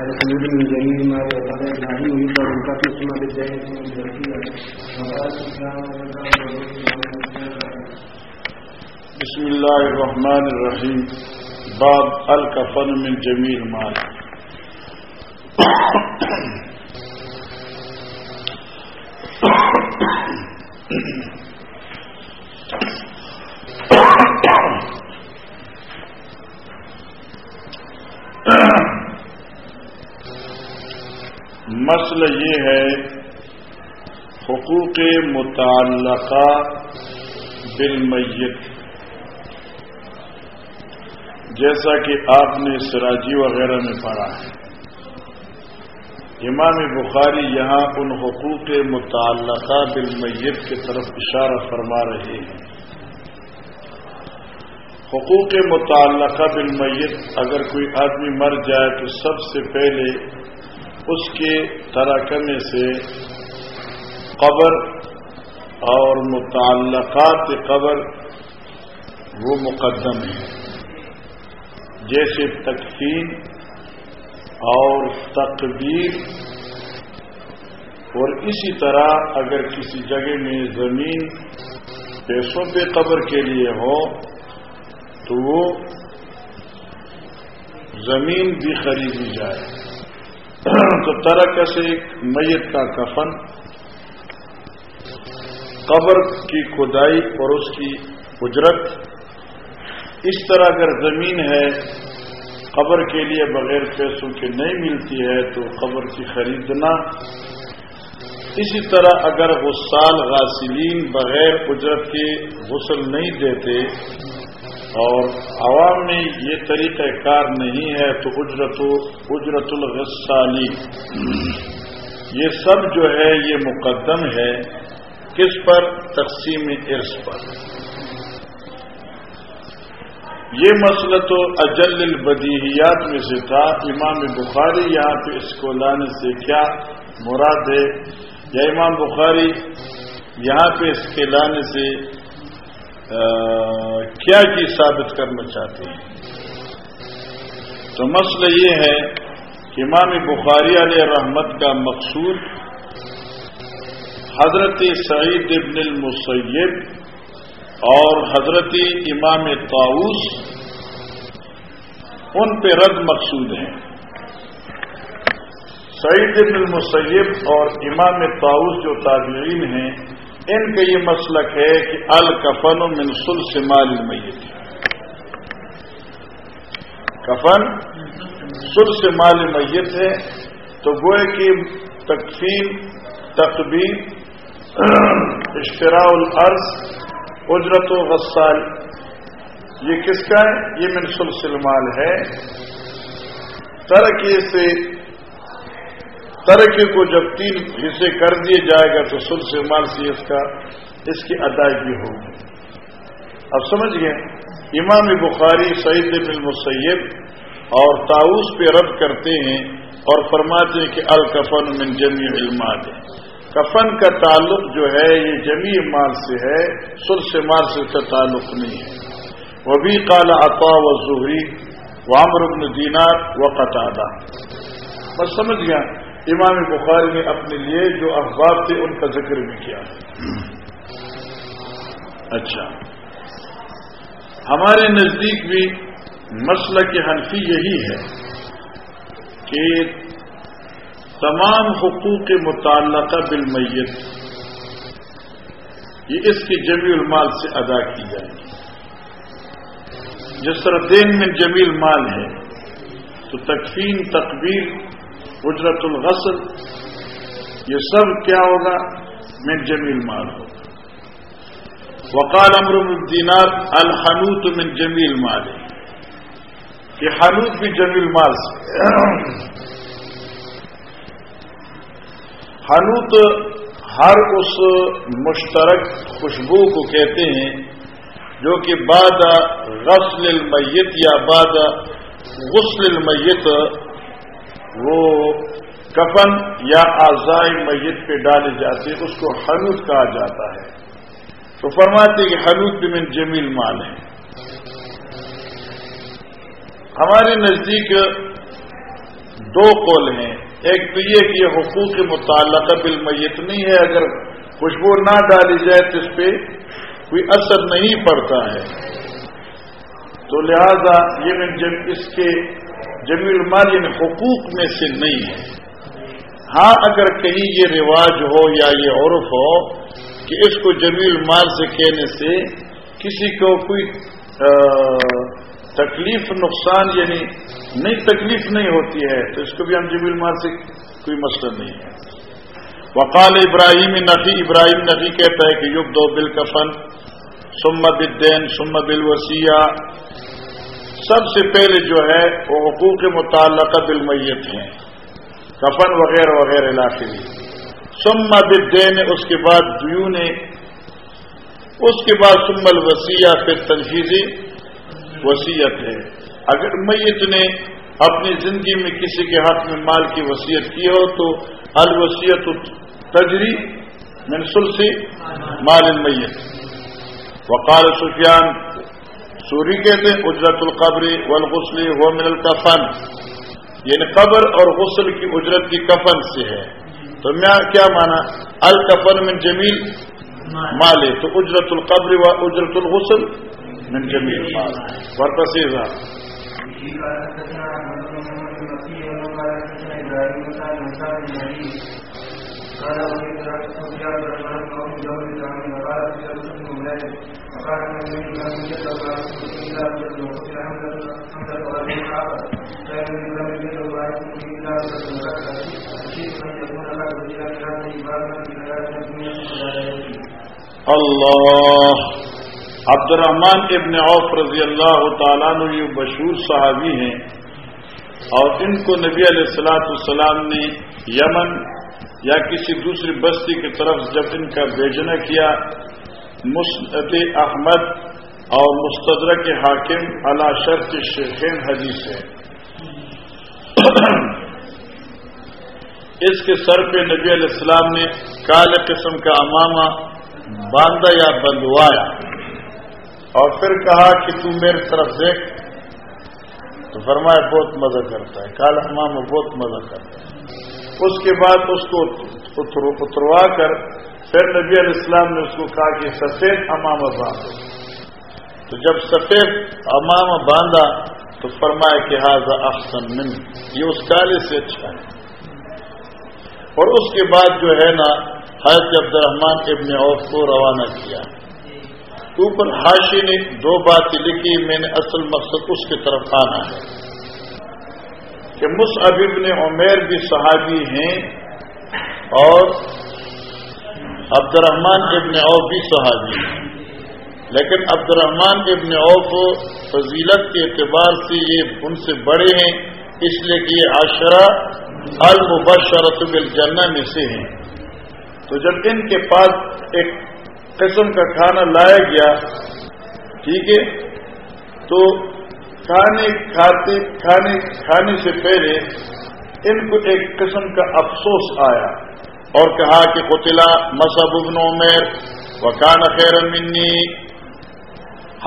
الحمد من جميع ما وقال إبراهيم يقول من كفر ثم بالدين ثم بسم الله الرحمن الرحيم باب الكفن من جميع المال مسئلہ یہ ہے، حقوق متعلقہ بالمیت۔ جیسا کہ آپ نے سراجی وغیرہ میں پڑھا ہے۔ امام بخاری یہاں ان حقوق متعلقہ بالمیت کی طرف اشارہ فرما رہے ہیں۔ حقوق متعلقہ بالمیت، اگر کوئی آدمی مر جائے تو سب سے پہلے اس کے تراکمے سے قبر اور متعلقات قبر وہ مقدم ہے جیسے تکفین اور تقبیر۔ اور اسی طرح اگر کسی جگہ میں زمین پیسوں پہ قبر کے لیے ہو، تو وہ زمین بھی خریدی جائے۔ تو طرح سے ایک میت کا کفن، قبر کی کھدائی اور اس کی اجرت۔ اس طرح اگر زمین ہے، قبر کے لیے بغیر پیسوں کے نہیں ملتی ہے، تو قبر کی خریدنا۔ اسی طرح اگر غسال غاسلین بغیر اجرت کے غسل نہیں دیتے اور عوام میں یہ طریقہ کار نہیں ہے تو اجرت اجرت الغسالی یہ سب جو ہے، یہ مقدم ہے کس پر؟ تقسیم عرص پر۔ یہ مسئلہ تو اجل البدیہیات میں سے تھا۔ امام بخاری یہاں پہ اس کو لانے سے کیا مراد ہے؟ یا امام بخاری یہاں پہ اس کے لانے سے کیا کی ثابت کرنا چاہتے ہیں؟ تو مسئلہ یہ ہے کہ امام بخاری علیہ رحمت کا مقصود حضرت سعید ابن المسیب اور حضرت امام طاؤس ان پہ رد مقصود ہیں۔ سعید بن المسیب اور امام طاؤس جو تابعین ہیں ان کا یہ مسلک ہے کہ الکفن من سل مال میت کفن سل مال میت ہے، تو گوئے کی تقفیم تقبیر اشتراء الارض، اجرت و غسال، یہ کس کا ہے؟ یہ منسل مال ہے۔ ترقی سے ترقی کو جب تین حصے کر دیے جائے گا تو سل مال سے اس کا اس کی ادائیگی ہوگی۔ اب سمجھ گئے امام بخاری، سعید بن مسیب اور تاؤس پہ رد کرتے ہیں اور فرماتے ہیں کہ الکفن من جمی علمات کفن کا تعلق جو ہے، یہ جمی مال سے ہے سر سے مال سے اس کا تعلق نہیں ہے۔ وہ بھی کالا اطوا و ظہری وامر ابن دینار و قطع بس سمجھ گیا امام بخاری نے اپنے لیے جو اخبار تھے ان کا ذکر بھی کیا۔ اچھا۔ ہمارے نزدیک بھی مسئلہ کی حنفی یہی ہے کہ تمام حقوق متعلقہ بالمیت، یہ اس کی جمی المال سے ادا کی جائے۔ گی جس طرح دین میں جمیل مال ہے، تو تکفین تقبیر اجرت الغسل یہ سب کیا ہوگا؟ میں جمیل مال ہوگا۔ وقال امر الدینار الحنوت من جمیل مال۔ یہ حنوت بھی جمیل مال سے۔ حنوت ہر اس مشترک خوشبو کو کہتے ہیں جو کہ بعد غسل المیت یا بعد غسل المیت وہ کفن یا آزائے میت پہ ڈالے جاتے اس کو حنوت کہا جاتا ہے۔ تو فرماتے کہ حنوت من جمیل مال ہے۔ ہمارے نزدیک دو قول ہیں۔ ایک تو یہ کہ یہ حقوق متعلقہ بالمیت نہیں ہے، اگر خوشبو نہ ڈالی جائے تو اس پہ کوئی اثر نہیں پڑتا ہے۔ تو لہذا یہ اس کے جمیل مال یعنی حقوق میں سے نہیں ہے۔ ہاں اگر کہیں یہ رواج ہو یا یہ عرف ہو کہ اس کو جمیل مال سے کہنے سے کسی کو کوئی تکلیف، نقصان یعنی نئی تکلیف نہیں ہوتی ہے، تو اس کو بھی ہم جمیل مال سے کوئی مسئلہ نہیں ہے۔ وقال ابراہیم نفی ابراہیم نفی کہتا ہے کہ یگ دو بل کفن سمت الدین سمت الوسیہ سب سے پہلے جو ہے وہ حقوق متعلقہ بالمیت ہیں۔ کفن وغیرہ وغیرہ علاقے سما بدین اس کے بعد دیو نے اس کے بعد سمل وسیع پھر تنفیذی وسیعت ہے۔ اگر میت نے اپنی زندگی میں کسی کے ہاتھ میں مال کی وصیت کی ہو تو الوسیت تجری منسل سے مال میت وقال سفیان سوری کہتے ہیں، اجرت القبر والغسل و من القفن یعنی قبر اور غسل کی اجرت کی کفن سے ہے. تو میں کیا مانا؟ الکفن من جمیل مالے. تو اجرت القبر و اجرت الغسل من جمیل مال. ورتسیزہ اللہ عبد الرحمان ابن عوف رضی اللہ تعالیٰ یہ مشہور صحابی ہیں اور ان کو نبی علیہ السلاۃ السلام نے یمن یا کسی دوسری بستی کی طرف جب ان کا بھیجنا کیا مسند احمد اور مستدرک حاکم علا شرط شیخین حدیث ہے۔ اس کے سر پہ نبی علیہ السلام نے کالے قسم کا امامہ باندھا یا بندوایا اور پھر کہا کہ تو میری طرف دیکھ۔ تو فرمایا بہت مزہ کرتا ہے کالا امامہ بہت مزہ کرتا ہے۔ اس کے بعد اس کو اتروا کر پھر نبی علیہ السلام نے اس کو کہا کہ سفید امامہ باندھو۔ تو جب سفید امامہ باندھا تو فرمایا کہ حاضہ احسن من یہ اس کالے سے اچھا ہے۔ اور اس کے بعد جو ہے نا، حضرت عبد الرحمان ابن عوف کو روانہ کیا۔ اوپر حاشی نے دو باتیں لکھی، میں نے اصل مقصد اس کی طرف آنا ہے۔ کہ مصعب ابن عمیر بھی صحابی ہیں اور عبد الرحمان ابن اوف بھی صحابی لیکن عبد الرحمان ابن اوف فضیلت کے اعتبار سے یہ ان سے بڑے ہیں، اس لیے کہ یہ عشرہ المبشرت بالجنہ میں سے ہیں۔ تو جب ان کے پاس ایک قسم کا کھانا لایا گیا، ٹھیک ہے، تو کھانے کھاتے، کھانے کھانے سے پہلے ان کو ایک قسم کا افسوس آیا۔ اور کہا کہ قطلا مصحب ابن عمیر وکان خیر منی۔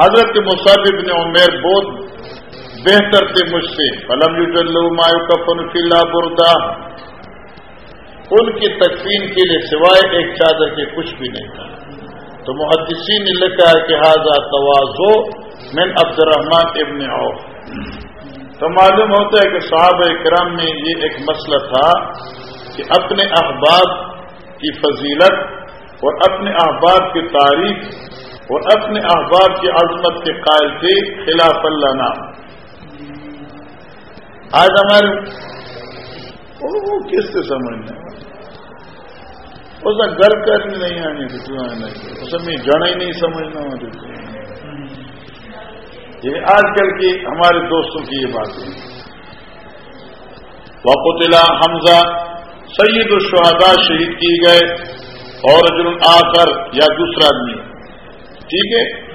حضرت مصحب ابن عمیر بہت بہتر تھے مجھ سے۔ فلم یو مایو کفن فلا بردا ان کی تکفین کے لیے سوائے ایک چادر کے کچھ بھی نہیں تھا۔ تو محدثین نے لکھا ہے کہ حاضہ توازو من عبد الرحمان ابن عوف۔ تو معلوم ہوتا ہے کہ صحابہ کرام میں یہ ایک مسئلہ تھا۔ کہ اپنے احباب کی فضیلت اور اپنے احباب کی تاریخ اور اپنے احباب کی عظمت کے قائل تھے خلاف اللہ نام۔ آج ہمارے کس سے سمجھنا اس میں گھر کرنی نہیں آنی تھی اس میں جڑ ہی نہیں سمجھنا یہ آج کل کی ہمارے دوستوں کی یہ بات ہے وقت حمزہ سید الشہداء شہید کی گئے اور جرم آ کر یا دوسرا آدمی ٹھیک ہے؟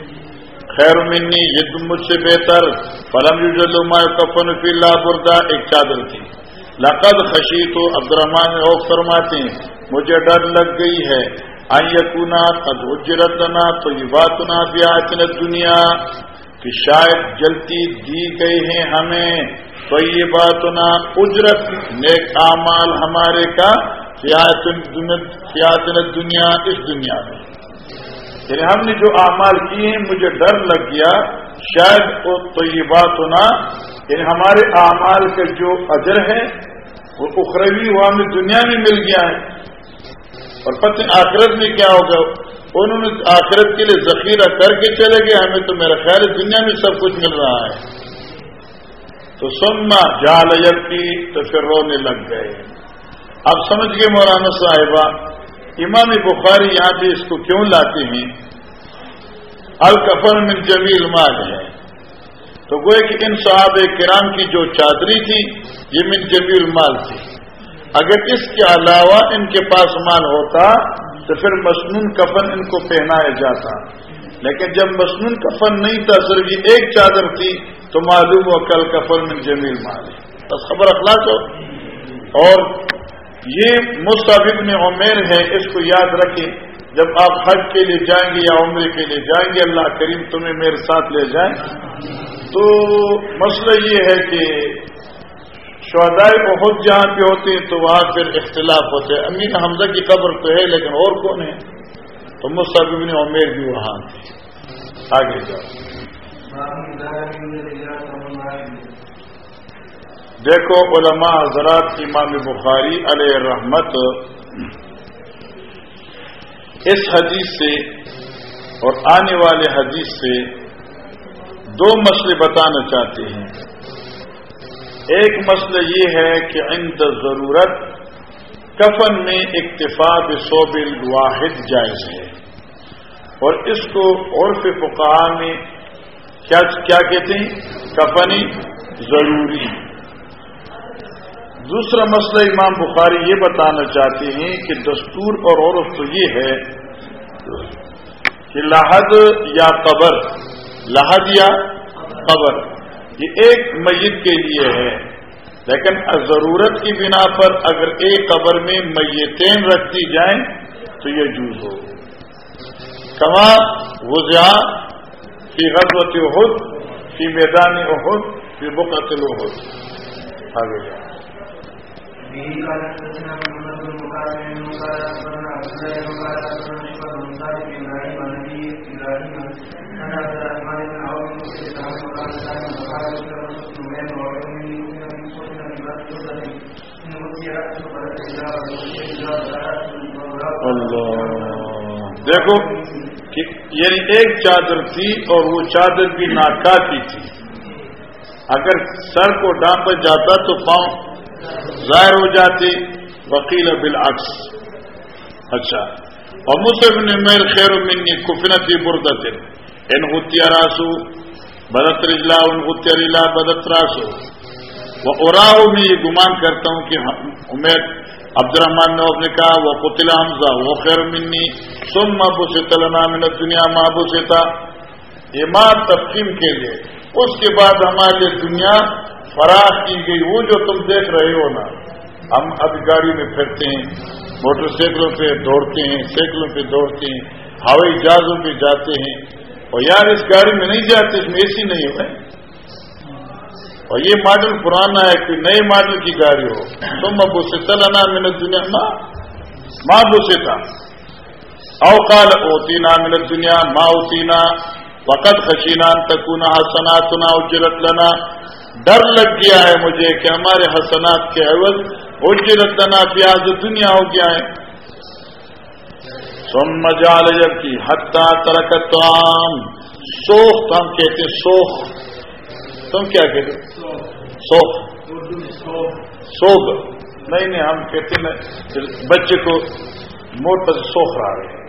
خیر منی، یہ تم مجھ سے بہتر۔ فلم یوزلما کفن فی اللہ بردا، ایک چادر تھی۔ لقد خشی تو عبد الرحمان فرماتے ہیں۔ مجھے ڈر لگ گئی ہے۔ آئیکونا قد تو یہ بات نہ دنیا کہ شاید جلتی دی گئی ہیں ہمیں۔ تو یہ بات اجرت، نیک اعمال ہمارے کا سیاحت دنیا اس دنیا میں۔ یعنی ہم نے جو اعمال کیے ہیں، مجھے ڈر لگ گیا۔ شاید تو یہ بات ہونا یعنی ہمارے اعمال کا جو اجر ہے وہ اخروی ہوا ہمیں دنیا میں مل گیا ہے۔ اور پتہ آخرت میں کیا ہوگا۔ انہوں نے آخرت کے لیے ذخیرہ کر کے چلے گئے، ہمیں تو میرا خیال ہے دنیا میں سب کچھ مل رہا ہے۔ تو سننا جال کی تو پھر رونے لگ گئے۔ اب سمجھ گئے مولانا صاحبہ، امام بخاری یہاں پہ اس کو کیوں لاتے ہیں؟ الکفن من جمیل مال ہے۔ تو گوئے کہ ان صحاب کرام کی جو چادری تھی، یہ من جمیل مال تھی۔ اگر اس کے علاوہ ان کے پاس مال ہوتا، تو پھر مصنون کفن ان کو پہنایا جاتا۔ لیکن جب مصنون کفن نہیں تھا، صرف یہ ایک چادر تھی، تو معلوم ہو کل کفن من جمیل مال ہے۔ بس خبر اخلاق ہو۔ اور یہ مستحب میں عمیر ہے، اس کو یاد رکھیں۔ جب آپ حج کے لیے جائیں گے یا عمرے کے لیے جائیں گے، اللہ کریم تمہیں میرے ساتھ لے جائیں تو مسئلہ یہ ہے کہ شہدائے بہت جہاں پہ ہوتے ہیں، تو وہاں پھر اختلاف ہوتے ہیں امین حمزہ کی قبر تو ہے، لیکن اور کون ہے؟ تو مصعب ابن عمیر بھی وہاں تھے۔ آگے جاؤ۔ دیکھو علماء حضرات امام بخاری علیہ رحمت اس حدیث سے اور آنے والے حدیث سے دو مسئلے بتانا چاہتے ہیں۔ ایک مسئلہ یہ ہے کہ عند ضرورت کفن میں اکتفا صوب واحد جائز ہے۔ اور اس کو عرف فقہ میں کیا کیا کہتے ہیں؟ کفنی ضروری۔ دوسرا مسئلہ امام بخاری یہ بتانا چاہتے ہیں کہ دستور اور عورت تو یہ ہے کہ لاہد یا قبر لاہد یا قبر، یہ ایک میت کے لیے ہے۔ لیکن ضرورت کی بنا پر اگر ایک قبر میں میتین رکھتی جائیں تو یہ جوز ہو۔ کما وزیا فی غزوت احد، فی میدان احد، فی بقت الحد آگے جائیں دیکھو یعنی ایک چادر تھی اور وہ چادر بھی ناکافی تھی۔ اگر سر کو ڈانپا جاتا تو پاؤں ظاہر ہو جاتی وکیل بالعکس۔ اچھا۔ اور مصحف نے میل خیر منی کفنتی بردت۔ ان غتیا راسو، بدت رجلا ان غتیا رلا، بدت راسو۔ وہ اراؤ میں یہ گمان کرتا ہوں کہ عمیر عبد الرحمان نے نے کہا، وہ قطلا حمزہ، وہ خیر منی سم محبو سے تلنا منت دنیا محبو سے تھا یہ ماں تفقیم کے لیے۔ اس کے بعد ہمارے لیے دنیا فراخ کی گئی، وہ جو تم دیکھ رہے ہو نا۔ ہم اب گاڑی میں پھرتے ہیں، موٹر سائیکلوں پہ دوڑتے ہیں سائیکلوں پہ دوڑتے ہیں، ہوائی جہازوں پہ جاتے ہیں۔ اور یار، اس گاڑی میں نہیں جاتے، اس میں اے سی نہیں ہو اور یہ ماڈل پرانا ہے کہ نئے ماڈل کی گاڑی ہو۔ تم ابو سے چلانا منت دنیا ماں ماں بوسے تھا اوکال ہوتی نا منت دنیا ماں ہوتی نا وقت خشینہ تکونا سنا تنا اجرت لنا. ڈر لگ گیا ہے مجھے کہ ہمارے حسنات کے عوض اجرت لنا پیاز دنیا ہو گیا ہے۔ سم مجال جب کی حتہ ترکت عام ہم کہتے ہیں سوخ تم کیا کہتے سوخ سوگ نہیں نہیں، ہم کہتے ہیں بچے کو موٹا سوکھ رہا ہے۔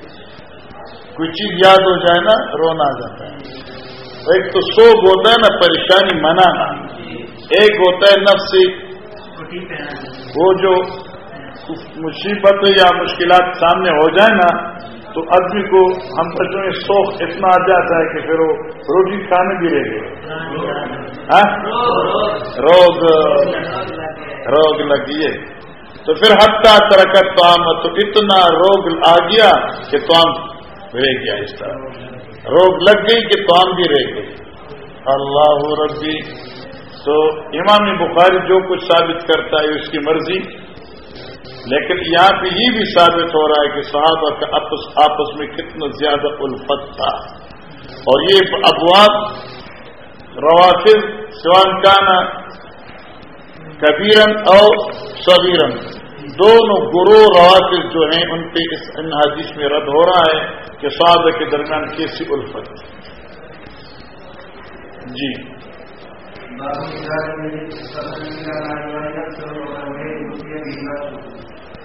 کوئی چیز یاد ہو جائے نا، رونا آ جاتا ہے۔ ایک تو سوگ ہوتا ہے نا، پریشانی منانا۔ ایک ہوتا ہے نفسی وہ جو مصیبت یا مشکلات سامنے ہو جائے نا، تو آدمی کو ہم بچوں میں شوق اتنا آ جاتا ہے کہ پھر وہ روٹی کھانے بھی رہ گئے۔ ہاں؟ روگ روگ لگیے۔ تو پھر ہفتہ ترکت تو ہم تو اتنا روگ آ گیا کہ تو رہ گیا اس طرح۔ روگ لگ گئی کہ تو بھی رہ گئے اللہ ربی۔ تو امام بخاری جو کچھ ثابت کرتا ہے اس کی مرضی، لیکن یہاں پہ یہ بھی ثابت ہو رہا ہے کہ صحابہ کا آپس آپس میں کتنا زیادہ الفت تھا۔ اور یہ ابواب روافظ سوان کانا کبیرن اور صبیرن دونوں گرو روافظ جو ہیں، ان پہ اس ان حدیث میں رد ہو رہا ہے کہ صحابہ کے درمیان کیسی الفت۔ جی۔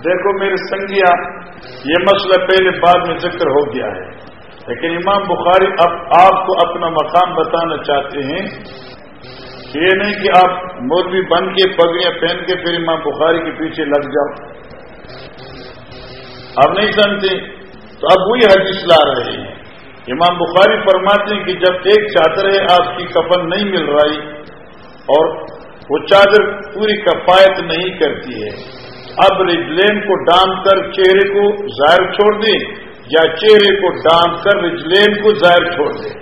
دیکھو میرے سنگیا، یہ مسئلہ پہلے بعد میں ذکر ہو گیا ہے۔ لیکن امام بخاری اب آپ کو اپنا مقام بتانا چاہتے ہیں کہ یہ نہیں کہ آپ مولوی بن کے پگڑیاں پہن کے پھر امام بخاری کے پیچھے لگ جاؤ۔ اب نہیں سمجھتے تو اب وہی حدیث لا رہے ہیں۔ امام بخاری فرماتے ہیں کہ جب ایک چادر ہے، آپ کی کفن نہیں مل رہی اور وہ چادر پوری کفایت نہیں کرتی ہے۔ اب رجلین کو ڈان کر چہرے کو ظاہر چھوڑ دیں۔ یا چہرے کو ڈان کر رجلین کو ظاہر چھوڑ دیں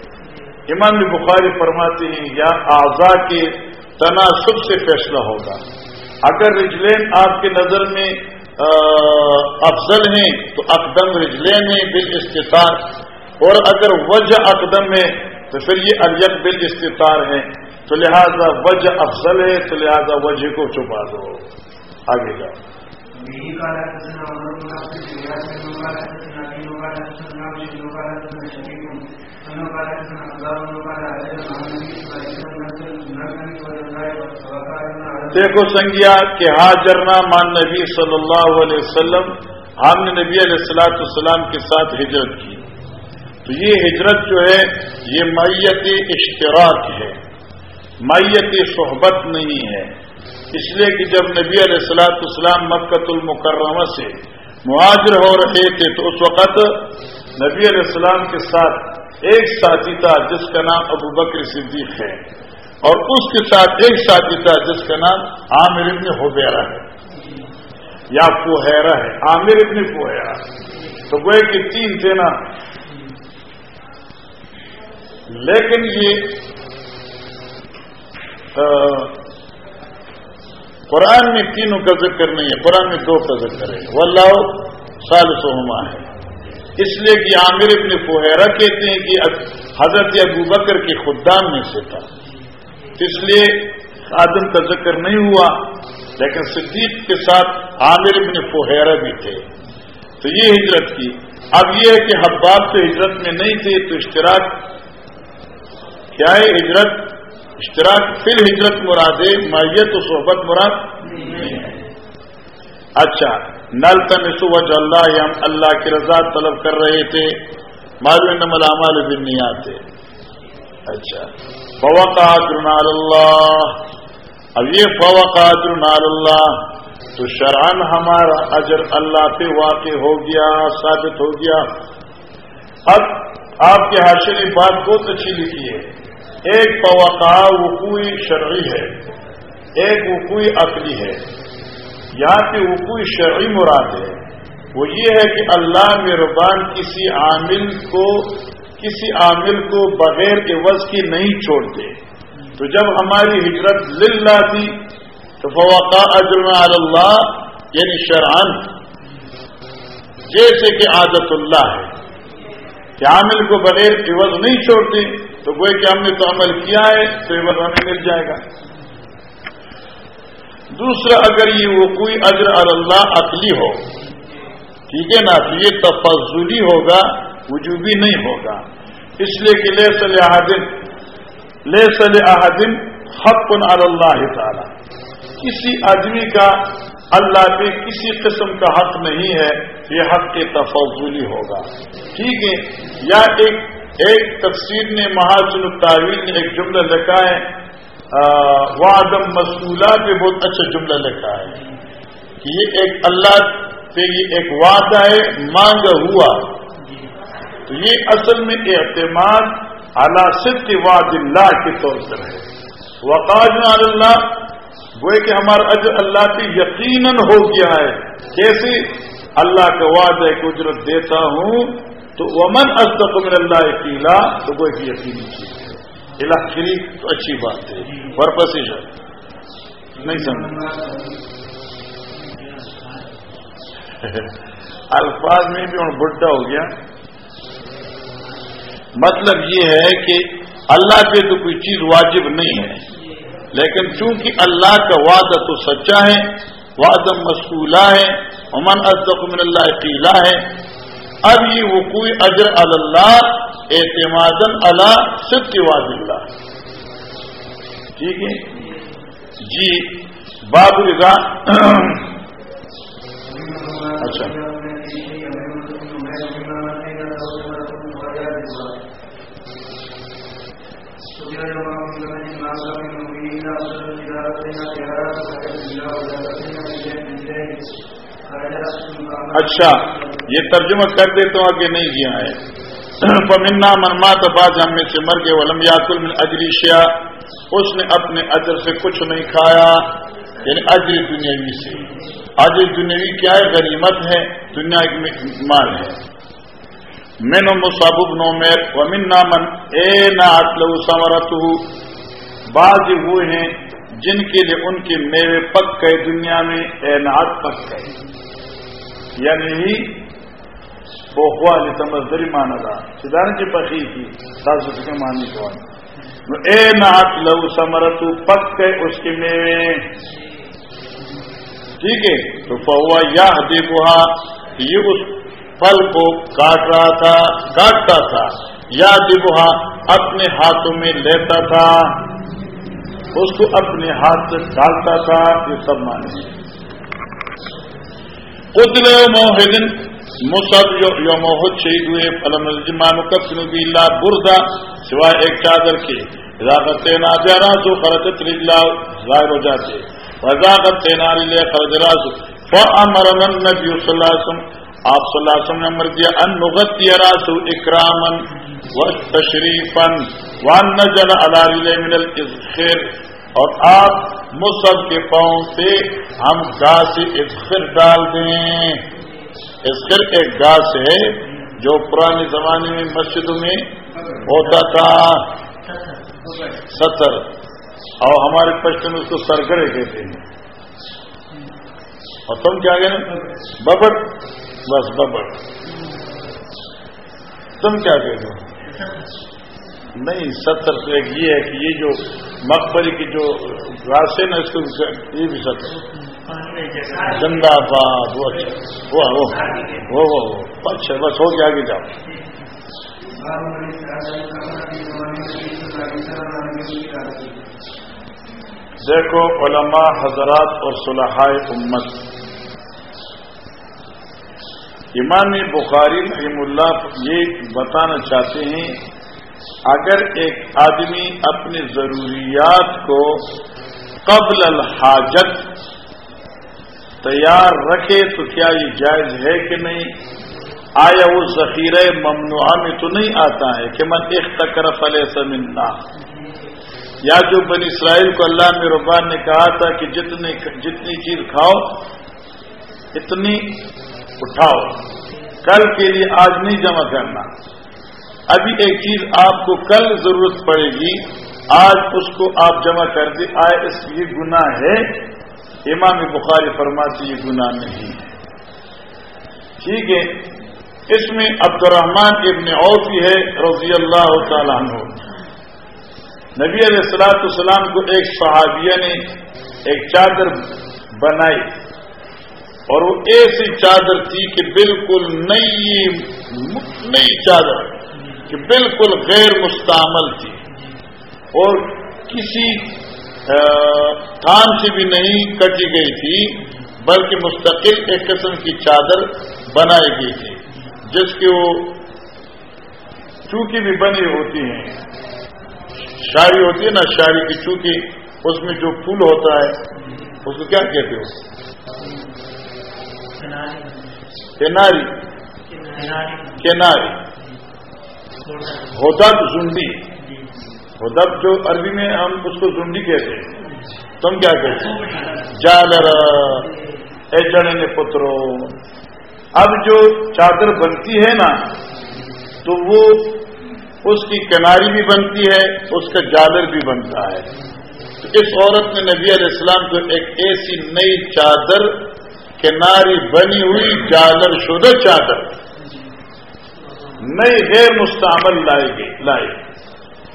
امام بخاری فرماتے ہیں، یا اعضا کے تناسب سے فیصلہ ہوگا۔ اگر رجلین آپ کے نظر میں افضل ہیں، تو اقدم رجلین ہیں بال استطار اور اگر وجہ اقدم ہے، تو پھر یہ الیق بال استطار ہیں۔ تو لہذا وجہ افضل ہے، تو لہذا وجہ کو چھپا دو۔ آگے جاؤ۔ دیکھو سنگیا کہ حاجرنا مان نبی صلی اللہ علیہ وسلم، ہم نے نبی علیہ السلاۃ السلام کے ساتھ ہجرت کی۔ تو یہ ہجرت جو ہے، یہ میت اشتراک ہے۔ میت صحبت نہیں ہے۔ اس لیے کہ جب نبی علیہ السلاۃ السلام مکت المکرمہ سے مہاجر ہو رہے تھے تو اس وقت نبی علیہ السلام کے ساتھ ایک ساتھی تھا جس کا نام ابو بکر صدیق ہے اور اس کے ساتھ ایک ساتھی تھا جس کا نام عامر ابن ہوبیرا ہے یا فوہیرا ہے، عامر ابن فوہیرا تو وہ کہ تین تھے نا۔ لیکن یہ قرآن میں تینوں کا ذکر نہیں ہے، قرآن میں دو کا ذکر ہے۔ وہ اللہ سال ہے۔ اس لیے کہ عامر ابن فہرا کہتے ہیں کہ حضرت ابو بکر کے خدام میں سے تھا۔ اس لیے آدم کا ذکر نہیں ہوا، لیکن صدیق کے ساتھ عامر ابن فہرا بھی تھے۔ تو یہ ہجرت کی۔ اب یہ ہے کہ حباب تو ہجرت میں نہیں تھے، تو اشتراک کیا ہے؟ ہجرت اشتراک پھر ہجرت مراد ہے میت و صحبت مراد؟ اچھا نل تنسو وجہ اللہ یا ہم اللہ کی رضا طلب کر رہے تھے۔ معلوم نمل عمال بن نہیں آتے اچھا فوقات نال اللہ۔ اب یہ فوقات نال اللہ، تو شران ہمارا اجر اللہ پہ واقع ہو گیا، ثابت ہو گیا۔ اب آپ کے حاصل بات بہت اچھی لکھی ہے۔ ایک توقع وقوعی شرعی ہے، ایک وقوعی عقلی ہے۔ یہاں پہ وقوعی شرعی مراد ہے۔ وہ یہ ہے کہ اللہ مہربان کسی عامل کو، کسی عامل کو بغیر کے کی نہیں چھوڑتے۔ تو جب ہماری ہجرت للہ تھی، تو فوقع اجرم اللہ یعنی شرعن جیسے کہ عادت اللہ ہے کہ عامل کو بغیر عوض نہیں چھوڑتے تو وہ کہ ہم نے تو عمل کیا ہے، تو یہ ہمیں مل جائے گا۔ دوسرا، اگر یہ وہ کوئی اجر اللہ عقلی ہو، ٹھیک ہے نا، تو یہ تفضلی ہوگا، وجوبی نہیں ہوگا۔ اس لیے کہ لے سل احدن لے سل احدن حق اللہ تعالی۔ کسی آدمی کا اللہ پہ کسی قسم کا حق نہیں ہے، یہ حق کے تفضلی ہوگا۔ ٹھیک ہے، یا ایک ایک تفسیر نے محاسن التاویل نے ایک جملہ لکھا ہے وادم مسولہ پہ بہت اچھا جملہ لکھا ہے کہ یہ ایک اللہ پہ یہ ایک وعدہ ہے مانگ ہوا۔ تو یہ اصل میں اعتماد اعلی صد واد اللہ کے طور پر ہے۔ وقاج اللہ وہ کہ ہمارا اجر اللہ پہ یقیناً ہو گیا ہے۔ کیسے؟ اللہ کا وعدہ کہ اجرت دیتا ہوں۔ تو ومن من اللہ قیلا تو وہ ایک یقینی چیز ہے۔ علاقری تو اچھی بات ہے۔ پرپس نہیں سمجھ الفاظ میں بھی ہوں، بڈھا ہو گیا۔ مطلب یہ ہے کہ اللہ پہ تو کوئی چیز واجب نہیں ہے۔ لیکن چونکہ اللہ کا وعدہ تو سچا ہے وعدم مسکولہ ہے امن ازدق من اللہ قیلا ہے اب یہ وقوع اجر اللہ اعتماد اللہ صدق واد اللہ۔ ٹھیک ہے؟ جی باب رضا۔ اچھا۔ اچھا یہ ترجمہ کر دیتا ہوں آگے نہیں کیا ہے۔ پمنا منما بعض ہم میں سے مر گئے ولم یاکل من اجریشیا اس نے اپنے اجر سے کچھ نہیں کھایا یعنی اجر دنیاوی سے۔ اجر دنیاوی کیا ہے؟ غنیمت ہے، دنیا مال ہے۔ مین و مصابب نو میر ومن من اے نا سمرت بعض وہ ہیں جن کے لیے ان کے میوے پک گئے دنیا میں اعنات پک گئے۔ یعنی پوکھوا سمجھدری مانا تھا سدھارن کی؟ پکی تھی ساس کے مانی کو اے نات لو سمرت پک گئے اس کے میوے. ٹھیک ہے؟ تو پہوا یا دیکھو یہ اس پھل کو کاٹ رہا تھا کاٹتا تھا۔ یا دیکھو اپنے ہاتھوں میں لیتا تھا۔ اس کو اپنے ہاتھ سے ڈالتا تھا، یہ سب مانے قدل موہدن مصب جو محد شہید ہوئے، فلم الجمان کب اللہ بردا سوائے ایک چادر کے۔ رضاقت تینا پیارا تو خرچ اللہ ظاہر ہو جاتے۔ رضاقت تینا لے خرج راز فامر نبی صلی اللہ علیہ وسلم، آپ صلی اللہ علیہ وسلم نے امر دیا، ان نغتی راسو اکرامن و تشریفن وان نجل علی من الازخر اور آپ مصحف کے پاؤں سے ہم گاس اسخر ڈال دیں۔ اسخر ایک گاس ہے جو پرانے زمانے میں مسجدوں میں ہوتا تھا۔ ستر۔ اور ہمارے پشت میں اس کو سرگڑے کہتے ہیں۔ اور تم کیا کہیں ببڑ بس ببڑ تم کیا کہتے ہو نہیں ستر سے ایک یہ ہے کہ یہ جو مقبری کی جو راستے نا، اس کو یہ بھی ستر زندہ باد، وہ اچھا۔ وہ اچھا بس ہو گیا، آگے جاؤ۔ دیکھو، علماء، حضرات اور صلاحائے امت۔ امام بخاری رحم اللہ یہ بتانا چاہتے ہیں اگر ایک آدمی اپنی ضروریات کو قبل الحاجت تیار رکھے تو کیا یہ جائز ہے کہ نہیں؟ آیا وہ ذخیرہ ممنوع میں تو نہیں آتا ہے کہ من ایک تکرف علیہ سمنا یا جو بنی اسرائیل کو اللہ میں ربان نے کہا تھا کہ جتنی جتنی چیز کھاؤ، اتنی اٹھاؤ۔ کل کے لیے آج نہیں جمع کرنا۔ ابھی ایک چیز آپ کو کل ضرورت پڑے گی، آج اس کو آپ جمع کر دیں۔ آئے اس، یہ گناہ ہے۔ امام بخاری فرماتی یہ گناہ نہیں ہے۔ ٹھیک ہے۔ اس میں عبد الرحمان ابن اوفی ہے، رضی اللہ تعالیٰ عنہ۔ نبی علیہ السلاۃ السلام کو ایک صحابیہ نے ایک چادر بنائی۔ اور وہ ایسی چادر تھی کہ بالکل نئی نئی چادر۔ کہ بالکل غیر مستعمل تھی۔ اور کسی کام سے بھی نہیں کٹی گئی تھی بلکہ مستقل ایک قسم کی چادر بنائی گئی تھی جس کی وہ چوکی بھی بنی ہوتی ہیں۔ شاعری ہوتی ہے نا شاعری کی چوکی اس میں جو پھول ہوتا ہے اس کو کیا کہتے ہو؟ کناری۔ کناری۔ ہودب زنڈی ہودب جو عربی میں ہم اس کو زنڈی کہتے ہیں۔ تم کیا کہتے ہیں؟ جالر نے پترو۔ اب جو چادر بنتی ہے نا، تو وہ اس کی کناری بھی بنتی ہے، اس کا جالر بھی بنتا ہے۔ تو اس عورت نے نبی علیہ السلام کو ایک ایسی نئی چادر، کناری بنی ہوئی جالر شدہ چادر۔ نئی غیر مستعمل لائے گی لائے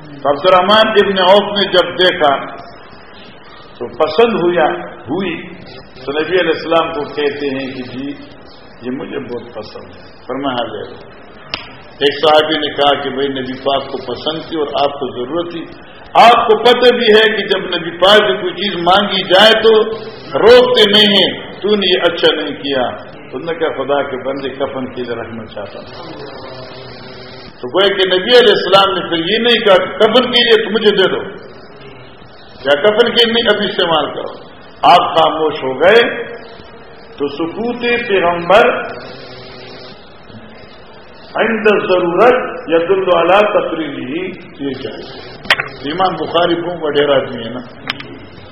عبد الرحمان ابن عوف نے جب دیکھا تو پسند ہوئی ہوئی۔ تو نبی علیہ السلام کو کہتے ہیں کہ جی یہ مجھے بہت پسند ہے۔ پر میں ایک صاحبی نے کہا کہ بھائی، نبی پاک کو پسند تھی اور آپ کو ضرورت تھی۔ آپ کو پتہ بھی ہے کہ جب نبی پاک سے کوئی چیز مانگی جائے تو روکتے نہیں ہیں۔ تو نے یہ اچھا نہیں کیا۔ تم نے کیا خدا کے بندے، کفن کے لیے رکھنا چاہتا تو گوئے کہ نبی علیہ السلام نے پھر یہ نہیں کہا کفن کے لیے تو مجھے دے دو۔ کیا کفن کے لیے ابھی استعمال کرو۔ آپ خاموش ہو گئے تو سکوت پیغمبر عند ضرورت یا دل والا تفریح یہ چاہیے۔ ایمان بخاری بوم کا ڈیر آدمی ہے نا۔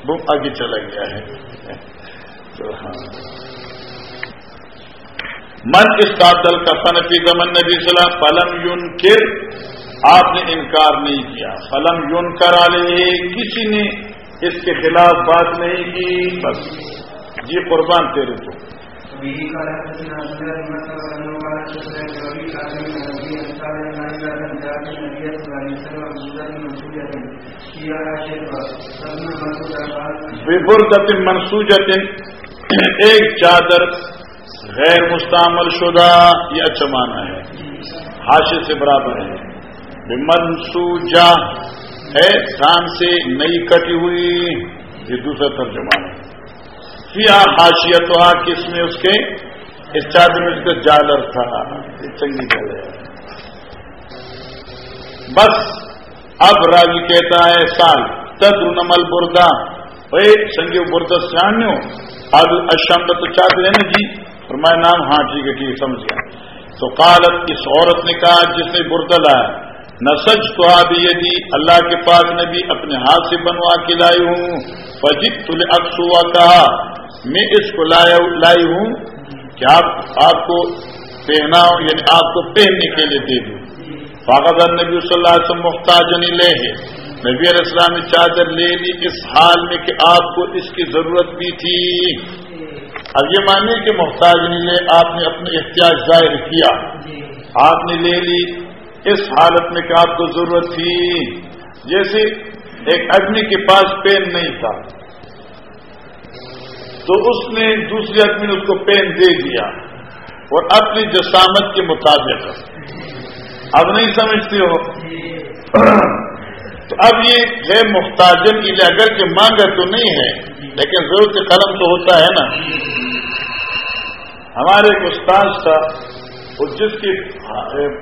بوم آگے چلا گیا ہے۔ تو ہاں۔ من اس کا دل کا فن فی زمن نبی صلاح فلم یون کر آپ نے انکار نہیں کیا فلم یون کرا لے کسی نے اس کے خلاف بات نہیں کی بس جی قربان تیرے تو ببردت منسوجت ایک چادر غیر مستعمل شدہ، یہ اچھا مانا ہے۔ حاشے سے برابر ہے۔ منسوجہ ہے سان سے نئی کٹی ہوئی، یہ دوسرا ترجمہ ہے۔ فیا حاشیت کس میں اس کے؟ اس چادر میں اس کا جالر تھا۔ یہ چنگی جگہ ہے۔ بس، اب راوی کہتا ہے، سال تد نمل بردا بھائی سنگیو بردا سیاح اب اشام تو چاہتے نا جی۔ اور میں نام ہاں ٹھیک ہے، ٹھیک سمجھ گیا۔ تو قالت، اس عورت نے کہا، جس نے بردا لایا نہ سچ تو آبی دی اللہ کے پاس نے بھی اپنے ہاتھ سے بنوا کے لائی ہوں فجت تل اکسوا کہا میں اس کو لائی ہوں کہ آپ آپ کو پہنا یعنی آپ کو پہننے کے لیے دے دوں۔ فاقد نبی صلی اللہ علیہ وسلم محتاج نہیں لے ہے نبی علیہ السلام نے چادر لے لی، اس حال میں کہ آپ کو اس کی ضرورت بھی تھی۔ اب یہ مانے کہ محتاج نہیں لے آپ نے اپنے احتیاط ظاہر کیا۔ آپ نے لے لی۔ اس حالت میں کہ آپ کو ضرورت تھی۔ جیسے ایک آدمی کے پاس پین نہیں تھا۔ تو اس نے دوسرے آدمی نے اس کو پین دے دیا۔ اور اپنی جسامت کے مطابق۔ اب نہیں سمجھتے ہو۔ تو اب یہ ہے محتاجن کی اگر کے مانگا تو نہیں ہے، لیکن ضرورت قلم تو ہوتا ہے نا۔ ہمارے ایک استاد تھا، وہ جس کی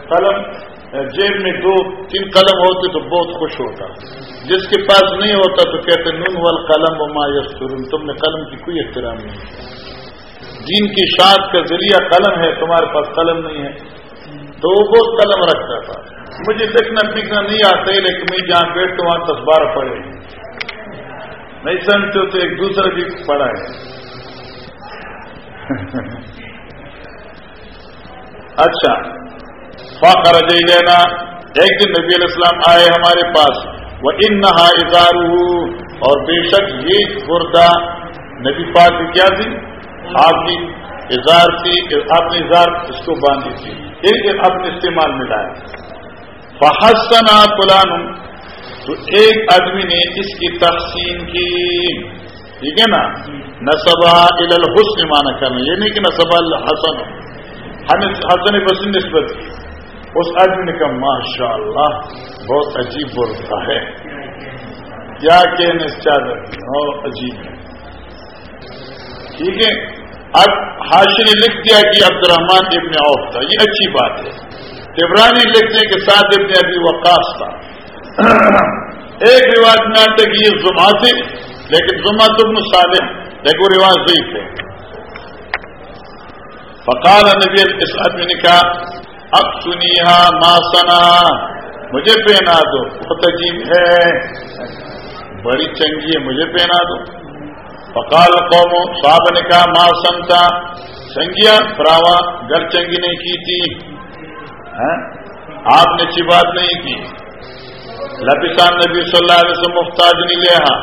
قلم جیب میں دو، تین قلم ہوتے تو بہت خوش ہوتا۔ جس کے پاس نہیں ہوتا تو کہتے، نون وال قلم و ما یسترون تم نے قلم کی کوئی احترام نہیں۔ کیا جن کی شاد کا ذریعہ قلم ہے، تمہارے پاس قلم نہیں ہے۔ تو وہ بہت قلم رکھتا تھا۔ مجھے دیکھنا پیکنا نہیں آتا ہے لیکن میں جہاں بیٹھ تو وہاں دس بارہ پڑے نہیں سمجھتے تو ایک دوسرا بھی پڑا ہے اچھا۔ فاخر جی لینا ایک دن نبی علیہ السلام آئے ہمارے پاس۔ وہ ان نہا اظہار اور بے شک یہ گردہ نبی پاک کی کیا تھی؟ آپ کی اظہار تھی آپ نے اظہار اس کو باندھی تھی۔ ایک دن اپنے استعمال میں لائے فحسنا پلان تو ایک آدمی نے اس کی تقسیم کی. ٹھیک ہے نا؟ نصبا الحسن مانا کرنا یہ نہیں کہ نصبا الحسن. ہمیں حسن بسن نسبت کی. اس آدمی نے کہا ماشاء اللہ بہت عجیب بولتا ہے. کیا کہ چادر بہت عجیب ہے. ٹھیک ہے؟ اب حاشی نے لکھ دیا کہ عبد الرحمان ابن عوف تھا. یہ اچھی بات ہے. عبرانی لکھتے ہیں کہ سعد ابن ابھی وقاص تھا۔ ایک رواج میں آتا کہ یہ زما تھے لیکن زما تم صالح، لیکن وہ رواج نہیں تھے فقال نبی اس آدمی نے کہا اب سنیا ماں سنا مجھے پہنا دو، بہت عجیب ہے۔ بڑی چنگی ہے، مجھے پہنا دو۔ فقال قوم صاحب نے کہا ماں سنتا سنگیا فراوا گھر چنگی نہیں کی تھی۔ آپ نے اچھی بات نہیں کی۔ لبسان نبی صلی اللہ علیہ وسلم مفتاج نہیں لیا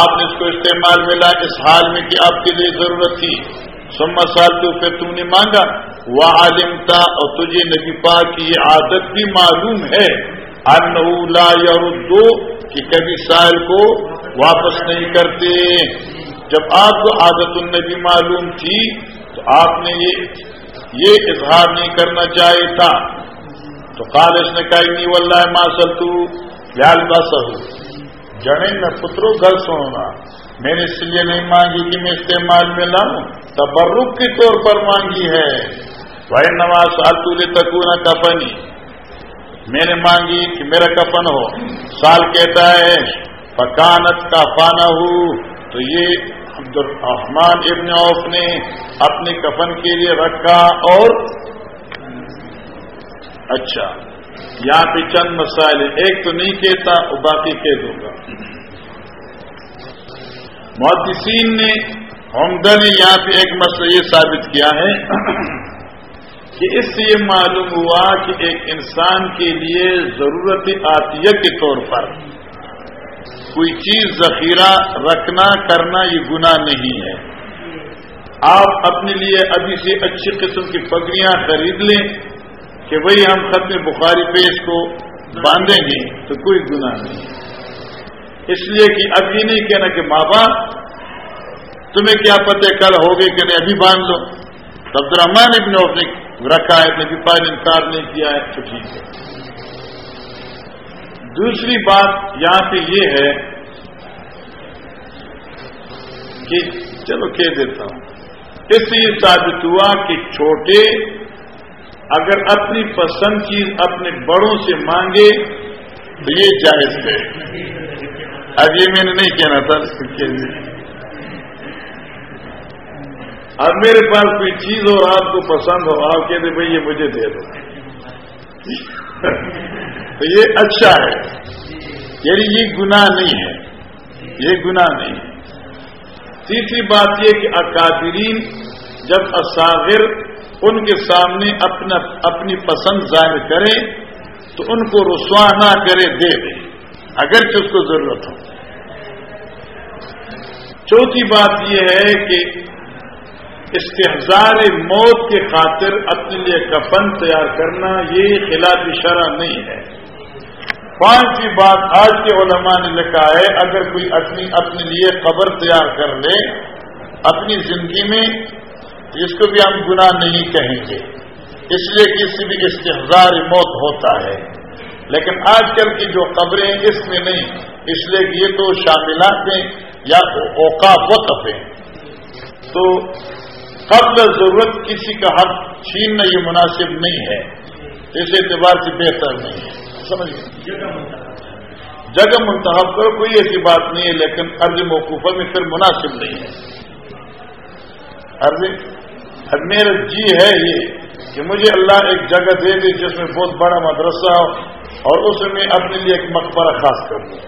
آپ نے اس کو استعمال ملا اس حال میں کہ آپ کے لیے ضرورت تھی۔ سما سال تو پھر تم نے مانگا۔ وہ عالم تھا اور تجھے نبی پاک کی یہ عادت بھی معلوم ہے۔ ان لا دو کہ کبھی سائل کو واپس نہیں کرتے۔ جب آپ کو عادت النبی معلوم تھی، تو آپ نے یہ یہ اظہار نہیں کرنا چاہیے تھا۔ تو کالج نے کہا نہیں واللہ ماسل تو لال بس جڑیں میں پترو، گھر سنونا میں نے اس لیے نہیں مانگی کہ میں استعمال میں لاؤں. تبرک کے طور پر مانگی ہے. بھائی نواز آتولے تکونا کفنی میں نے مانگی کہ میرا کفن ہو. سال کہتا ہے پکانت کا پانا ہو تو یہ عبد الرحمان ابن عوف نے اپنے کفن کے لیے رکھا اور اچھا یہاں پہ چند مسائل ایک تو نہیں کہتا وہ باقی کہہ دوں گا۔ محدثین نے عمدہ نے یہاں پہ ایک مسئلہ یہ ثابت کیا ہے کہ اس سے یہ معلوم ہوا کہ ایک انسان کے لیے ضرورت آتیہ کے طور پر۔ کوئی چیز ذخیرہ رکھنا، کرنا یہ گناہ نہیں ہے۔ آپ اپنے لیے ابھی سے اچھی قسم کی پگڑیاں خرید لیں۔ کہ وہی ہم ختم بخاری پہ اس کو باندھیں گے تو کوئی گناہ نہیں۔ اس لیے کہ اب یہ نہیں کہنا کہ ماں باپ، تمہیں کیا پتہ کل ہوگے کہ نہیں، ابھی باندھ لو۔ عبد الرحمان ابن نے رکھا ہے نبی پائے نے انکار نہیں کیا ہے، تو ٹھیک ہے۔ دوسری بات یہاں پہ یہ ہے کہ چلو کہہ دیتا ہوں۔ اس سے یہ ثابت ہوا کہ چھوٹے اگر اپنی پسند چیز اپنے بڑوں سے مانگے تو یہ جائز ہے۔ اب یہ میں نے نہیں کہنا تھا اب میرے پاس کوئی چیز ہو، آپ کو پسند ہو، آپ کہتے بھائی یہ مجھے دے دو۔ تو یہ اچھا ہے۔ یعنی یہ گناہ نہیں ہے۔ یہ گناہ نہیں ہے۔ تیسری بات یہ کہ اکادرین جب اصاغر ان کے سامنے اپنا اپنی پسند ظاہر کرے، تو ان کو رسوا نہ کرے، دے دے۔ اگر اس کو ضرورت ہو۔ چوتھی بات یہ ہے کہ استحزار موت کے خاطر اپنے لیے کفن تیار کرنا یہ خلاف شرح نہیں ہے۔ پانچویں بات آج کے علماء نے لکھا ہے، اگر کوئی اپنی اپنے لیے قبر تیار کر لے، اپنی زندگی میں اس کو بھی ہم گناہ نہیں کہیں گے، اس لیے کسی بھی استحزار موت ہوتا ہے۔ لیکن آج کل کی جو قبریں اس میں نہیں، اس لیے کہ یہ تو شاملات ہیں یا اوقاف وقف ہیں تو قبل ضرورت کسی کا حق چھیننا یہ مناسب نہیں ہے۔ اس اعتبار سے بہتر نہیں ہے۔ سمجھ جگہ منتخب کرو، کوئی ایسی بات نہیں ہے، لیکن عرض موقوفہ میں پھر مناسب نہیں ہے۔ عرض اب میرا جی ہے یہ کہ مجھے اللہ ایک جگہ دے دے جس میں بہت بڑا مدرسہ ہو اور اس میں اپنے لیے ایک مقبرہ خاص کر دوں۔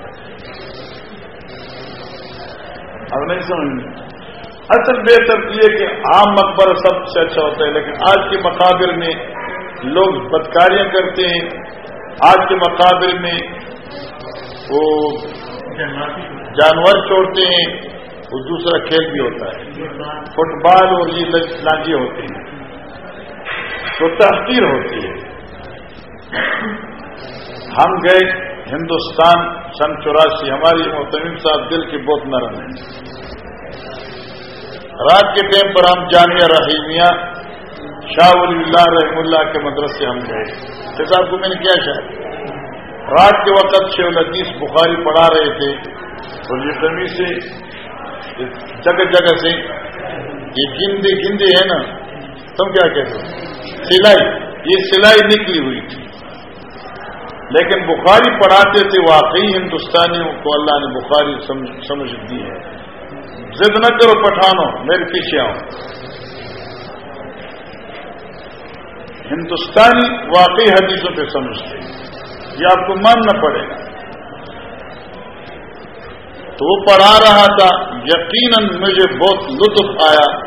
اب نہیں سمجھ اصل بہتر یہ کہ عام مقبرہ سب سے اچھا ہوتا ہے، لیکن آج کے مقابر میں لوگ بدکاریاں کرتے ہیں۔ آج کے مقابر میں وہ جانور چھوڑتے ہیں۔ وہ دوسرا کھیل بھی ہوتا ہے۔ فٹ بال اور یہ لانگی ہوتے ہیں۔ تو تحقیر ہوتی ہے۔ ہم گئے ہندوستان سن چوراسی۔ ہماری محتمیم صاحب دل کی بہت نرم ہے۔ رات کے ٹائم پر ہم جامعہ رحیمیہ، شاہ ولی اللہ رحم اللہ کے مدرسے ہم گئے۔ صاحب کو میں نے کیا شاید؟ رات کے وقت شیو الدیس بخاری پڑھا رہے تھے۔ اور یہ کمی سے جگہ جگہ سے یہ گندے گندے ہیں نا، تم کیا کہتے ہو؟ سلائی، یہ سلائی نکلی ہوئی تھی۔ لیکن بخاری پڑھاتے تھے، واقعی ہندوستانیوں کو اللہ نے بخاری سمجھ دی ہے۔ زد نہ کرو پٹھانو میرے پیچھے آؤ۔ ہندوستانی واقعی حدیثوں پہ سمجھتے یہ آپ کو ماننا پڑے گا۔ تو وہ پڑھا رہا تھا۔ یقیناً مجھے بہت لطف آیا،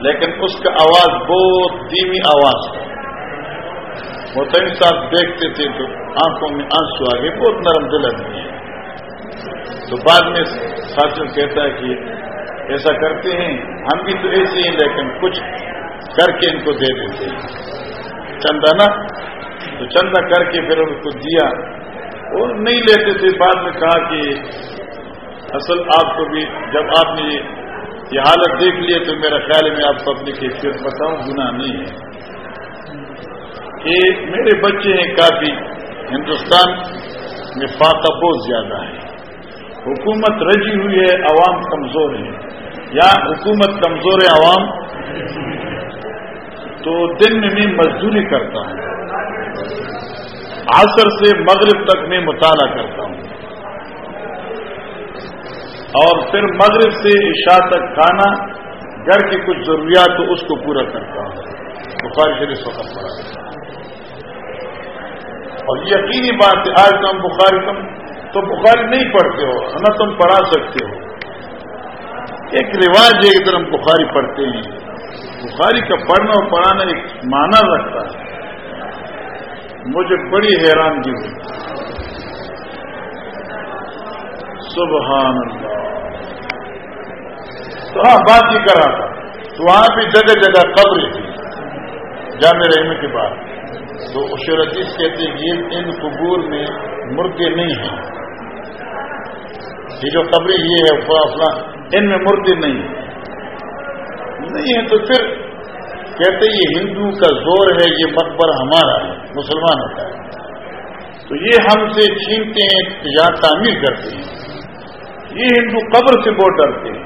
لیکن اس کا آواز بہت دھیمی آواز تھا۔ محتم صاحب دیکھتے تھے تو آنکھوں میں آنسو آگے بہت نرم دل آدمی ہے تو بعد میں ساتھ کہتا ہے کہ ایسا کرتے ہیں، ہم بھی تو ایسے ہی لیکن کچھ کر کے ان کو دے دیتے ہیں۔ چندہ نا؟ تو چندہ کر کے پھر ان کو دیا۔ اور نہیں لیتے تھے، بعد میں کہا کہ اصل آپ کو بھی جب آپ نے یہ حالت دیکھ لیے تو میرا خیال میں آپ کو اپنی کیفیت بتاؤں، گناہ نہیں ہے۔ کہ میرے بچے ہیں کافی، ہندوستان میں فاقہ بہت زیادہ ہے۔ حکومت رجی ہوئی ہے، عوام کمزور ہے۔ یا حکومت کمزور ہے، عوام؟ تو دن میں میں مزدوری کرتا ہوں۔ عصر سے مغرب تک میں مطالعہ کرتا ہوں۔ اور پھر مغرب سے عشاء تک کھانا، گھر کی کچھ ضروریات اس کو پورا کرتا ہوں۔ بخاری شریف وقت پڑا اور یقینی بات ہے، آج تم بخاری تم تو بخاری نہیں پڑھتے ہو، نہ تم پڑھا سکتے ہو۔ ایک رواج ہے ادھر ہم بخاری پڑھتے ہیں۔ بخاری کا پڑھنا اور پڑھانا ایک معنی رکھتا ہے۔ مجھے بڑی حیرانگی ہوئی۔ سبحان اللہ۔ تو ہاں بات یہ کر رہا تھا۔ تو وہاں بھی جگہ جگہ قبر تھی جامع رحمے کے بعد۔ تو اشور عزیز کہتے ہیں یہ ان قبور میں مردے نہیں ہیں۔ یہ جو قبریں، یہ ہے اپنا ان میں مردے نہیں نہیں ہے تو پھر کہتے یہ ہندو کا زور ہے، یہ مقبر ہمارا ہے مسلمان ہوتا ہے۔ تو یہ ہم سے چھینتے ہیں، یا تعمیر کرتے ہیں۔ یہ ہندو قبر سے بہت ڈرتے ہیں۔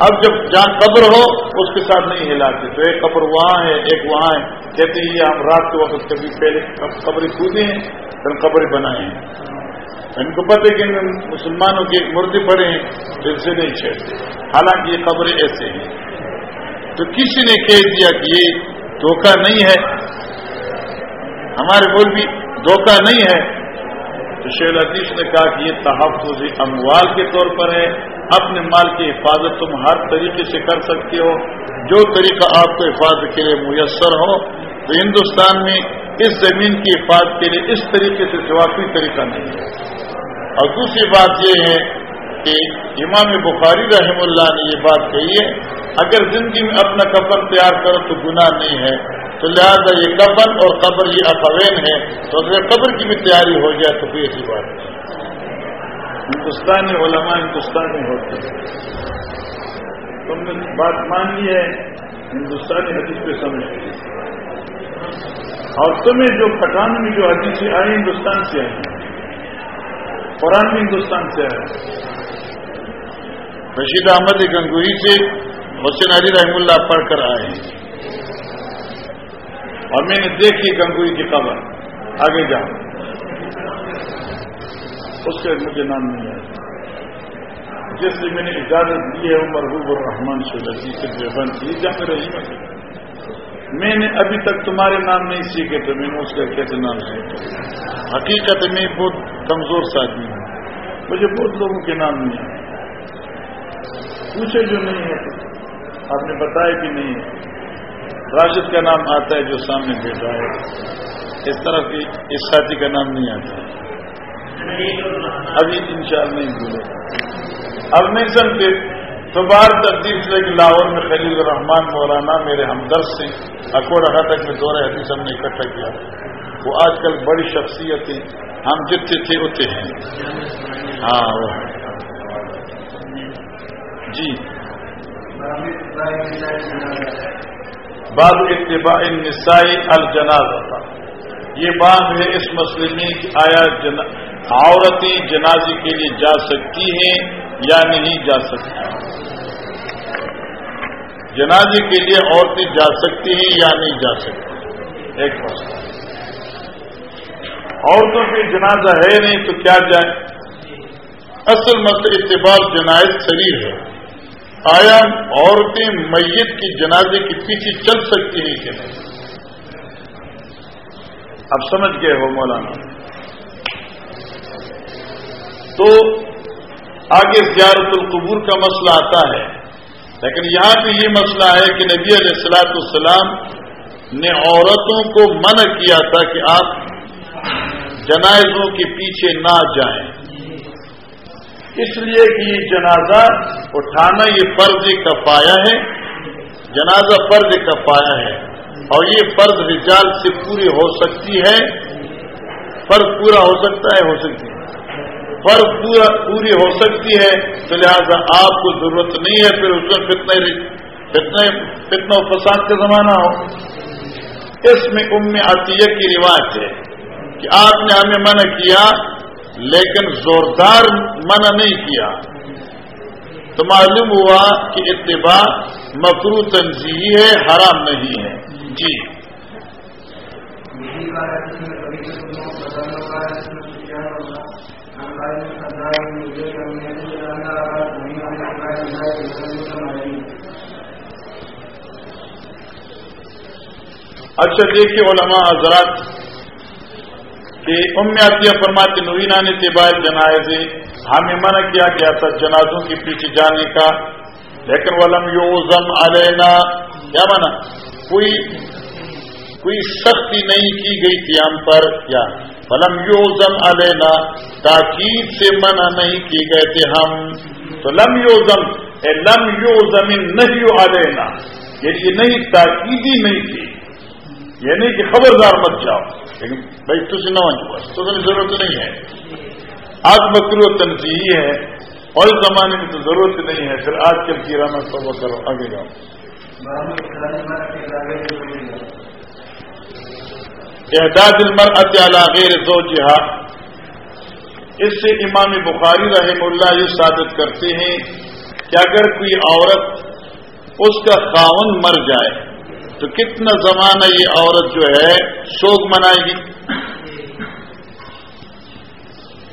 اب جب جہاں قبر ہو، اس کے ساتھ نہیں ہلاتے۔ تو ایک قبر وہاں ہے، ایک وہاں ہے۔ کہتے ہیں، یہ ہم رات کے وقت کبھی پہلے قبریں کودے ہیں، پھر قبریں بنائے ہیں۔ ان کو پتہ کہ مسلمانوں کے مردے پڑے ہیں جن سے نہیں چھیڑتے۔ حالانکہ یہ قبریں ایسے ہیں۔ تو کسی نے کہہ دیا کہ یہ دھوکہ نہیں ہے۔ ہمارے ملک بھی دھوکہ نہیں ہے۔ تو شیخ نے کہا کہ یہ تحفظ اموال کے طور پر ہے اپنے مال کی حفاظت تم ہر طریقے سے کر سکتے ہو۔ جو طریقہ آپ کو حفاظت کے لیے میسر ہو، تو ہندوستان میں اس زمین کی حفاظت کے لیے اس طریقے سے سوا کوئی طریقہ نہیں ہے۔ اور دوسری بات یہ ہے کہ امام بخاری رحم اللہ نے یہ بات کہی ہے، اگر زندگی میں اپنا کفن تیار کرو تو گناہ نہیں ہے۔ تو لہذا یہ کفن اور قبر یہ افوین ہے تو اگر قبر کی بھی تیاری ہو جائے تو کوئی ایسی بات نہیں۔ ہندوستانی علماء ہندوستانی ہوتے ہیں۔ تم نے بات مان لی ہے، ہندوستانی حدیث پہ سمجھ اور تمہیں جو پٹان میں جو حدیثیں آئی ہندوستان سے آئی قرآن بھی ہندوستان سے آئے۔ رشید احمد گنگوئی سے حسین علی رحم اللہ پڑھ کر آئے۔ ہیں اور میں نے دیکھی گنگوئی کی خبر آگے جاؤ۔ اس سے مجھے نام نہیں آیا۔ جس سے میں نے اجازت دی ہے، عمر حب الرحمان شہزی سے بند کی، جہاں رہی میں۔ نے ابھی تک تمہارے نام نہیں سیکھے تو میں نے اس کا کیسے نام سیکھا حقیقت میں بہت کمزور ساتھی ہوں۔ مجھے بہت لوگوں کے نام نہیں آئے۔ پوچھے جو نہیں ہے، آپ نے بتایا کہ نہیں ہے۔ راشد کا نام آتا ہے جو سامنے بیٹھا ہے اس طرح کی اس ساتھی کا نام نہیں آتا۔ ابھی ان شاء اللہ نہیں بھولے۔ اب نہیں سمجھتے تو باہر تبدیل سے کہ لاہور میں خلیل الرحمان مولانا میرے ہمدرد سے اکوڑ رہا تک میں دورہ حدیث ہم نے اکٹھا کیا۔ وہ آج کل بڑی شخصیتیں ہم جتنے تھے اتنے ہیں۔ ہاں وہ جی۔ باب اتباع النسائی الجناز تھا یہ بات ہے اس مسئلے میں کہ آیا جن... عورتیں جنازے کے لیے جا سکتی ہیں یا نہیں جا سکتی؟ جنازے کے لیے عورتیں جا سکتی ہیں یا نہیں جا سکتی؟ ایک مسئلہ۔ عورتوں کی جنازہ ہے نہیں تو کیا جائے؟ اصل مسئلہ اتباع جنائز شریر ہے۔ آیا عورتیں میت کی جنازے کے پیچھے چل سکتی ہیں کہ نہیں؟ اب سمجھ گئے ہو مولانا۔ تو آگے زیارت القبور کا مسئلہ آتا ہے۔ لیکن یہاں پہ یہ مسئلہ ہے کہ نبی علیہ السلاط السلام نے عورتوں کو منع کیا تھا کہ آپ جنازوں کے پیچھے نہ جائیں۔ اس لیے کہ یہ جنازہ اٹھانا یہ فرض کا پایا ہے، جنازہ فرض کا پایا ہے۔ اور یہ فرض رجال سے پوری ہو سکتی ہے، فرض پورا ہو سکتا ہے، ہو سکتی ہے۔ فرض پورا، پوری ہو سکتی ہے، تو لہٰذا آپ کو ضرورت نہیں ہے، پھر اس میں کتنے کتنے کتنا فساد کا زمانہ ہو۔ اس میں ام عطیہ کی رواج ہے کہ آپ نے ہمیں منع کیا لیکن زوردار منع نہیں کیا۔ تو معلوم ہوا کہ اتباع مکرو تنظیحی ہے، حرام نہیں ہے۔ جی۔ اچھا دیکھیے علماء حضرات کہ ام عطیہ فرماتی نوینہ نے طباء جنازے ہمیں منع کیا گیا تھا جنازوں کے پیچھے جانے کا۔ لیکن ولم یوزم علینا، کیا مانا؟ کوئی کوئی سختی نہیں کی گئی تھی ہم پر کیا ولم یوزم علینا، تاکید سے منع نہیں کی گئے تھے ہم۔ تو لم یوزم اے لم یوزم نہیں علینا یعنی یہ نہیں، تاکیدی نہیں تھی۔ یہ نہیں کہ خبردار مت جاؤ، لیکن بھائی تجھے نہ تو ضرورت نہیں ہے۔ آج مکرو تنظیحی ہے، اور اس زمانے میں تو ضرورت نہیں ہے، پھر آج کل کی رانا سب کرو، آگے جاؤ۔ احداد المر علا غیر دو جہاد اس سے امام بخاری رحم اللہ یہ ثابت کرتے ہیں کہ اگر کوئی عورت اس کا خاون مر جائے تو کتنا زمانہ یہ عورت جو ہے شوق منائے گی؟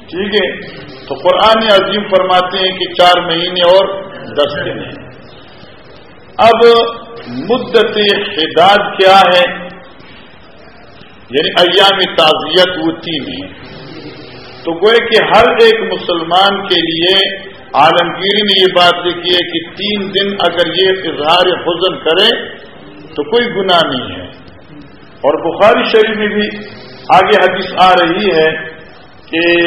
ٹھیک ہے؟ تو قرآن عظیم فرماتے ہیں کہ چار مہینے اور دس دن۔ ہیں اب مدت حداد کیا ہے؟ یعنی ایام تعزیت وہ تین ہیں۔ تو گوئے کہ ہر ایک مسلمان کے لیے عالمگیری نے یہ بات دیکھی ہے کہ تین دن اگر یہ اظہار حزن کرے تو کوئی گناہ نہیں ہے۔ اور بخاری شریف میں بھی آگے حدیث آ رہی ہے کہ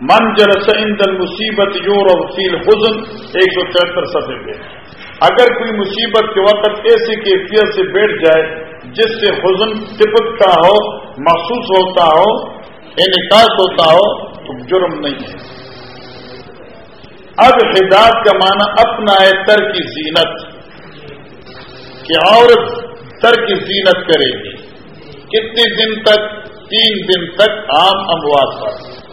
من جرس دل مصیبت یور اور فیل حزن ایک سو تہتر سفے پہ۔ اگر کوئی مصیبت کے وقت ایسی کیفیت سے بیٹھ جائے جس سے حزن ٹپکتا ہو، محسوس ہوتا ہو، انعکاس ہوتا ہو، تو جرم نہیں ہے۔ اب ہدایت کا معنی اپنا ہے تر کی زینت۔ کہ عورت سر کی زینت کرے گی۔ کتنے دن تک؟ تین دن تک عام اموات پر۔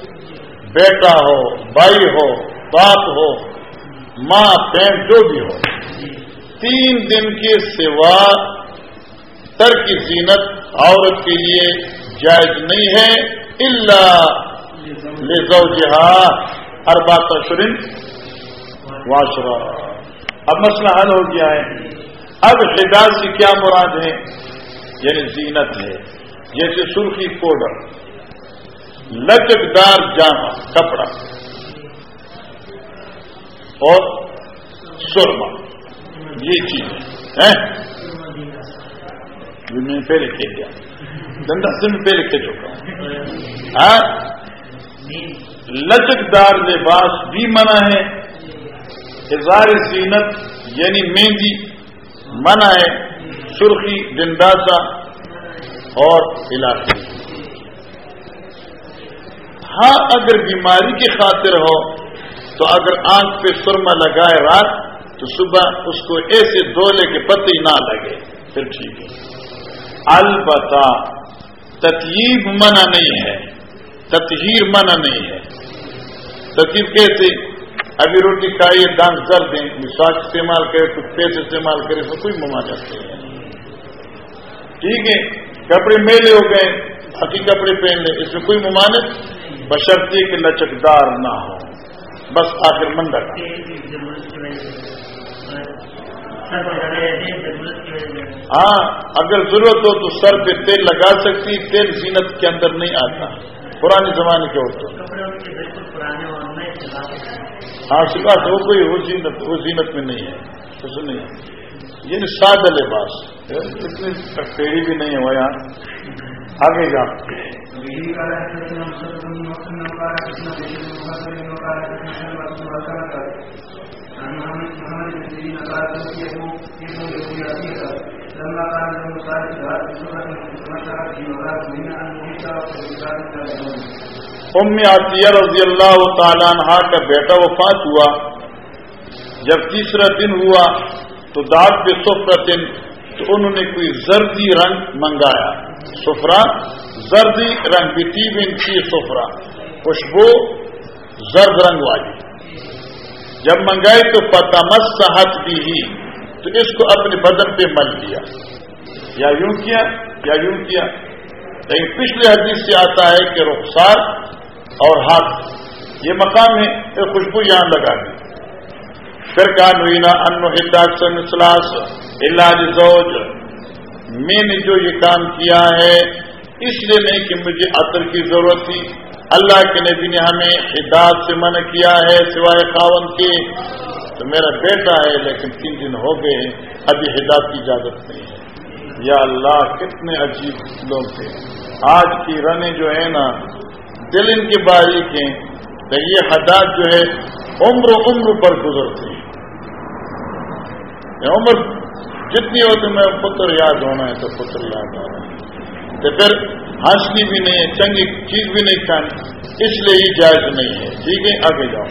بیٹا ہو، بھائی ہو، باپ ہو، ماں، بہن، جو بھی ہو۔ تین دن کے سوا سر کی زینت عورت کے لیے جائز نہیں ہے۔ اللہ لو جہاد اربات شرین واشرا اب مسئلہ حل ہو گیا ہے۔ اب حداز کی کیا مراد ہے؟ یعنی زینت ہے، جیسے سرخی پوڈر لچکدار جامع کپڑا، اور سرما یہ چیز ہے میں پہلے کہہ دیا۔ دندا سے میں پہلے کہہ چکا ہوں۔ ہاں؟ لچکدار لباس بھی منع ہے۔ اظہار زینت یعنی مہندی منع ہے، سرخی دنداسا اور علاقے۔ ہاں اگر بیماری کی خاطر ہو، تو اگر آنکھ پہ سرما لگائے رات، تو صبح اس کو ایسے دولے کے پتے نہ لگے، پھر ٹھیک ہے۔ البتہ تطیب منع نہیں ہے، تطہیر منع نہیں ہے۔ تطیب کیسے ابھی روٹی کھائیے دان کر دیں۔ مساج استعمال کرے، تو پیسے استعمال کرے، تو کوئی ممانت نہیں ہے ٹھیک ہے، کپڑے میلے ہو گئے، باقی کپڑے پہن لیں۔ اس میں کوئی ممانت بشرطی کہ لچکدار نہ ہو۔ بس آخر منڈا کا ہاں اگر ضرورت ہو تو سر پہ تیل لگا سکتی، تیل زینت کے اندر نہیں آتا۔ پرانے زمانے کے عورتوں ہاں سکھا وہ کوئی وہ زینت وہ زینت میں نہیں ہے۔ کچھ نہیں ہے۔ یہ سادہ لباس۔ اتنی پیڑھی بھی نہیں ہے وہ یہاں۔ آگے جا ام عطیہ رضی اللہ تعالیٰ عنہ کا بیٹا وفات ہوا۔ جب تیسرا دن ہوا تو داغ پہ سفرا دن تو انہوں نے کوئی زردی رنگ منگایا۔ سفرا زردی رنگ بھی تھی بھی تھی سفرا خوشبو زرد رنگ والی۔ جب منگائی تو پتمس صحت بھی ہی تو اس کو اپنے بدن پہ مل لیا یا یوں کیا؟ یا یوں کیا؟ لیکن پچھلے حدیث سے آتا ہے کہ رخسار اور ہاتھ۔ یہ مقام ہے، یہ خوشبو یہاں لگا دی۔ پھر کہا، نوینا ان سلاس اللہ زوج میں نے جو یہ کام کیا ہے، اس لیے نہیں کہ مجھے عطر کی ضرورت تھی۔ اللہ کے نبی نے ہمیں ہدایت سے منع کیا ہے سوائے خاون کے۔ تو میرا بیٹا ہے، لیکن تین دن ہو گئے ابھی ہدایت کی اجازت نہیں ہے۔ یا اللہ، کتنے عجیب لوگ تھے۔ آج کی رنیں جو ہے نا دل ان کی باریک ہیں تو یہ حدات جو ہے عمر عمر پر گزرتی یعنی عمر جتنی ہوتی میں پتر یاد ہونا ہے تو پتر یاد ہونا ہے۔ تو پھر ہنسنی بھی نہیں ہے، چنگی چیز بھی نہیں کھانی، اس لیے ہی جائز نہیں ہے۔ ٹھیک ہے، آگے جاؤ۔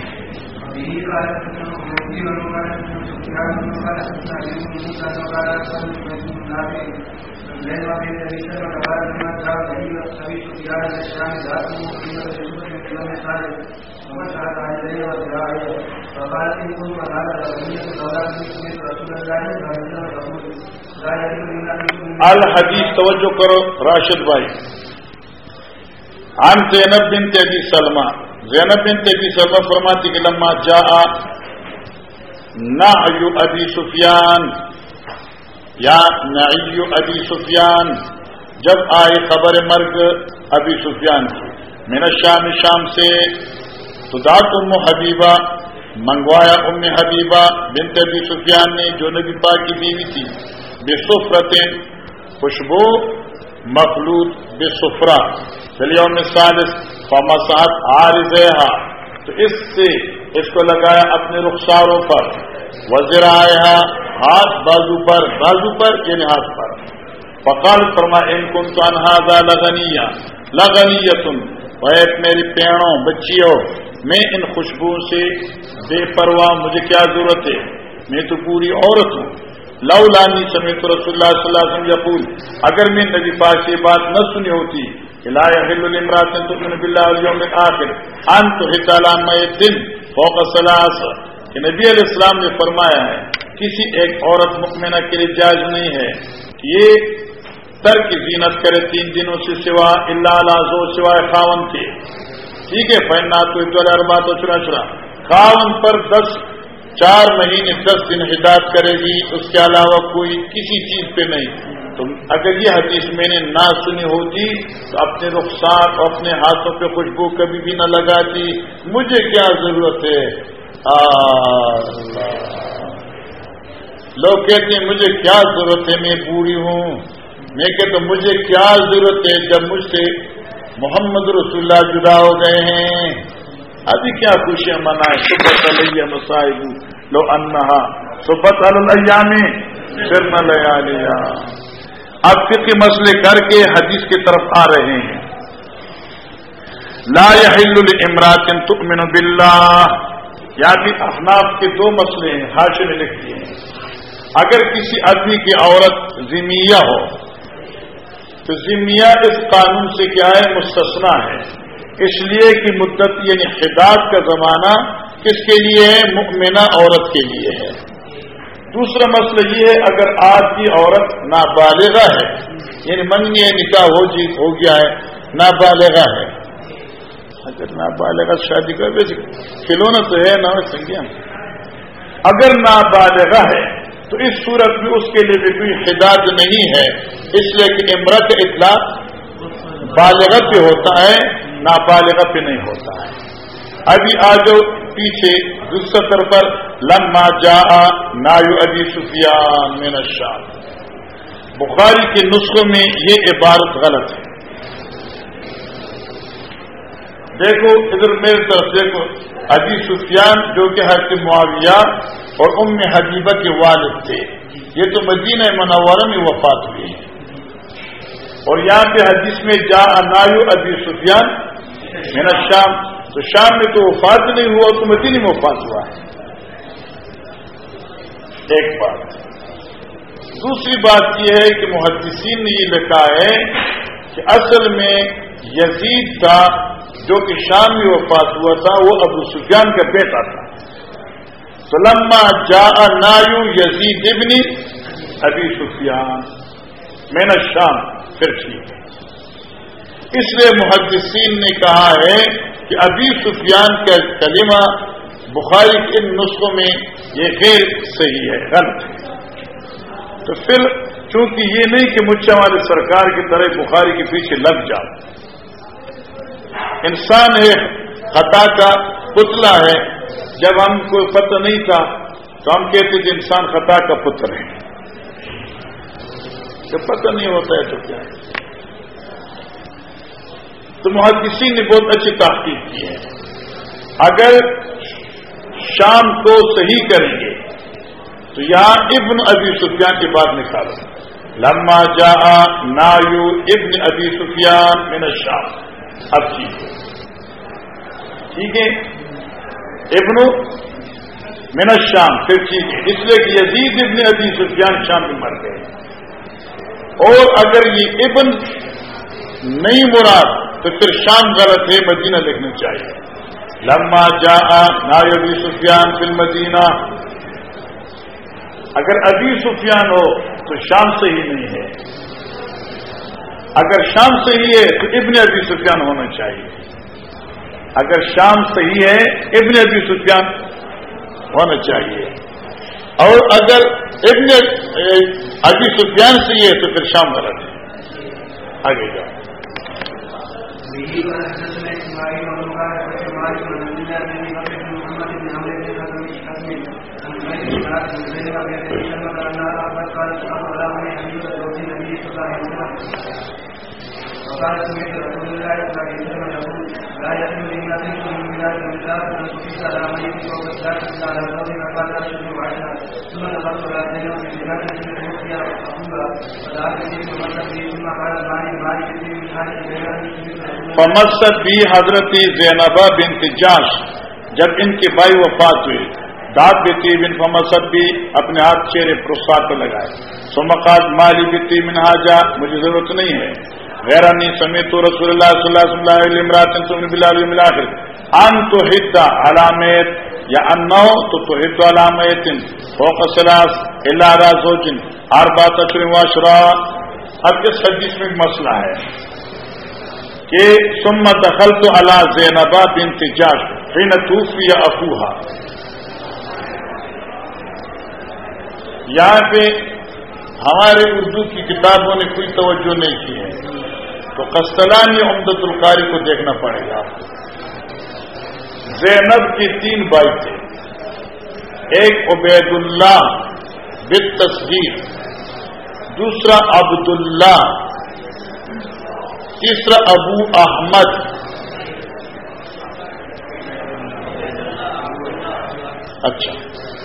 الحدیث توجہ کرو، راشد بھائی۔ عن زینب بنت ابی سلمہ۔ زینب بنت ابی سلمہ فرماتی کہ لما جا نعی ابی سفیان۔ یا نعی ابی سفیان، جب آئی خبر مرگ ابی سفیان کی میرا شام شام سے تو دات ام حبیبہ، منگوایا ام حبیبہ بنت ابی سفیان نے جو نبی پاک کی بیوی تھی۔ بے سفرتیں خوشبو مخلوط، بے سفرا چلیے میں سالس فمسات عارض تو اس سے اس کو لگایا اپنے رخساروں پر، وزیر آیا ہاں، ہاتھ بازو پر بازو پر یعنی ہاتھ پر۔ فقال فرما، ان کن تو انہاظا لگنیا لگنی تم میری پیڑوں بچیوں، میں ان خوشبو سے بے پرواہ، مجھے کیا ضرورت ہے؟ میں تو پوری عورت ہوں۔ لو لانی سمیت رسول اللہ صلی اللہ علیہ وسلم یقول اگر میں نبی پاک یہ بات نہ سنی ہوتی کہ لا يحل الامرات تؤمن بالله واليوم الاخر ان تحت على دن فوق ثلاث. کہ نبی علیہ السلام نے فرمایا ہے، کسی ایک عورت مکمنہ کے لیے جائز نہیں ہے کہ یہ تر کی زینت کرے تین دنوں سے سوا اللہ لازو سوائے خاون کے ٹھیک ہے فینا تو اربا تو چنا چنا خاون پر دس چار مہینے دس دن ہدایت کرے گی، اس کے علاوہ کوئی کسی چیز پہ نہیں۔ تو اگر یہ حدیث میں نے نہ سنی ہوتی، تو اپنے رخسار اور اپنے ہاتھوں پہ خوشبو کبھی بھی نہ لگاتی۔ مجھے کیا ضرورت ہے؟ لوگ کہتے ہیں، مجھے کیا ضرورت ہے؟ میں بوڑھی ہوں۔ میں کہ مجھے کیا ضرورت ہے؟ جب مجھ سے محمد رسول اللہ جدا ہو گئے ہیں۔ ابھی کیا خوشیاں منائے صبح علیہ مسائب لو انہا۔ صبح المیامی پھر نہ لیا لیا اب فکر مسئلے کر کے حدیث کی طرف آ رہے ہیں۔ لا يحل لامرات تؤمن باللہ۔ یا کہ احناف کے دو مسئلے ہیں حاشے میں لکھ دیے ہیں۔ اگر کسی آدمی کی عورت زمیہ ہو، تو زمیہ اس قانون سے کیا ہے؟ مستثنا ہے۔ اس لیے کہ مدت یعنی خدات کا زمانہ کس کے لیے ہے؟ مکمنہ عورت کے لیے ہے۔ دوسرا مسئلہ یہ ہے، اگر آج کی عورت نابالغہ ہے یعنی منگنی نکاح ہو جی ہو گیا ہے، نابالغہ ہے۔ اگر نابالغہ شادی کر ویسے کھلونا تو ہے نہ سنگیا اگر نابالغہ ہے، تو اس صورت میں اس کے لیے بھی کوئی حداد نہیں ہے۔ اس لیے کہ امرت اطلاع بالغت بھی ہوتا ہے۔ نابالغ پہ نہیں ہوتا ہے۔ ابھی آ جاؤ پیچھے دوسر پر، لما جا نایو ابھی سفیان میں بخاری کے نسخوں میں یہ عبارت غلط ہے۔ دیکھو، ادھر میرے طرف دیکھو۔ ابھی سفیان جو کہ حضرت معاویہ اور ام حبیبہ کے والد تھے۔ یہ تو مدینہ منورہ میں وفات ہوئی ہے اور یہاں پہ حدیث میں جا انایو ابھی سفیان میرا شام تو شام میں تو وفات نہیں ہوا، تو مدینہ میں وفات ہوا ہے۔ ایک بات۔ دوسری بات یہ ہے کہ محدثین نے یہ لکھا ہے کہ اصل میں یزید کا جو کہ شام میں وفات ہوا تھا، وہ ابو سفیان کا بیٹا تھا۔ سلما جا نایو یزید ابنی ابھی سفیان۔ میں نے شام پھر ٹھیک ہے اس لیے محدثین نے کہا ہے کہ ابھی سفیان کا کلمہ بخاری کے ان نسخوں میں یہ غیر صحیح ہے، غلط ہے۔ تو پھر چونکہ یہ نہیں کہ مچھا والے سرکار کی طرح بخاری کے پیچھے لگ جاؤ۔ انسان ہے، خطا کا پتلا ہے۔ جب ہم کو پتہ نہیں تھا تو ہم کہتے کہ انسان خطا کا پتر ہے۔ جب پتہ نہیں ہوتا ہے تو کیا ہے؟ تو محدثی نے بہت اچھی تحقیق کی ہے۔ اگر شام کو صحیح کریں گے، تو یہاں ابن ابی سفیان کی بات نکالو لما جا نایو ابن ابی سفیان من شام اب ٹھیک ہے۔ ٹھیک ہے؟ ابن من شام پھر ٹھیک ہے۔ اس لیے کہ یزید ابن ابی سفیان شام میں مر گئے۔ اور اگر یہ ابن نہیں مراد تو پھر شام غلط ہے، مدینہ لکھنا چاہیے۔ لما جا نا ابی سفیان فل مدینہ اگر ابھی سفیان ہو تو شام صحیح نہیں ہے۔ اگر شام صحیح ہے تو ابن ابی سفیان ہونا چاہیے۔ اگر شام صحیح ہے، ابن ابی سفیان ہونا چاہیے۔ اور اگر ابن ابی سفیان صحیح ہے تو پھر شام غلط ہے۔ آگے جاؤ۔ وقال سمعت رسول الله صلى الله عليه وسلم يقول لا يحل للناس من بلاد الاسلام ان تقيس على ميت فوق الثالث على الفوق فقال اشهد وعشرا ثم نظرت زينب في بلاد فدعت لي ثم قال مالي مالي كثير من فمست حضرت زینبا بنت جاش، جب ان کی بائی وفات ہوئی۔ دانت بیتی بن فمست بھی اپنے ہاتھ چہرے پرساد پہ لگائے سمقات مالی بیتی من حاجہ، مجھے ضرورت نہیں ہے۔ غیر سمیت تو رسول اللہ صلی اللہ صلی اللہ علیہ وسلم بلال ملاخر ان تو حد علامت یا ان تو تو حد علامت فوق سلاس اللہ سوچن ہر بات اشر واشرا اب اس حدیث میں ایک مسئلہ ہے کہ سم دخل تو اللہ زینبا بن تجاش فین توفی افوہا یہاں پہ ہمارے اردو کی کتابوں نے کوئی توجہ نہیں کی ہے۔ تو قسطلانی عمدت القاری کو دیکھنا پڑے گا۔ زینب کی تین بائی تھے۔ ایک عبید اللہ بت تصویر دوسرا عبداللہ، تیسرا ابو احمد۔ اچھا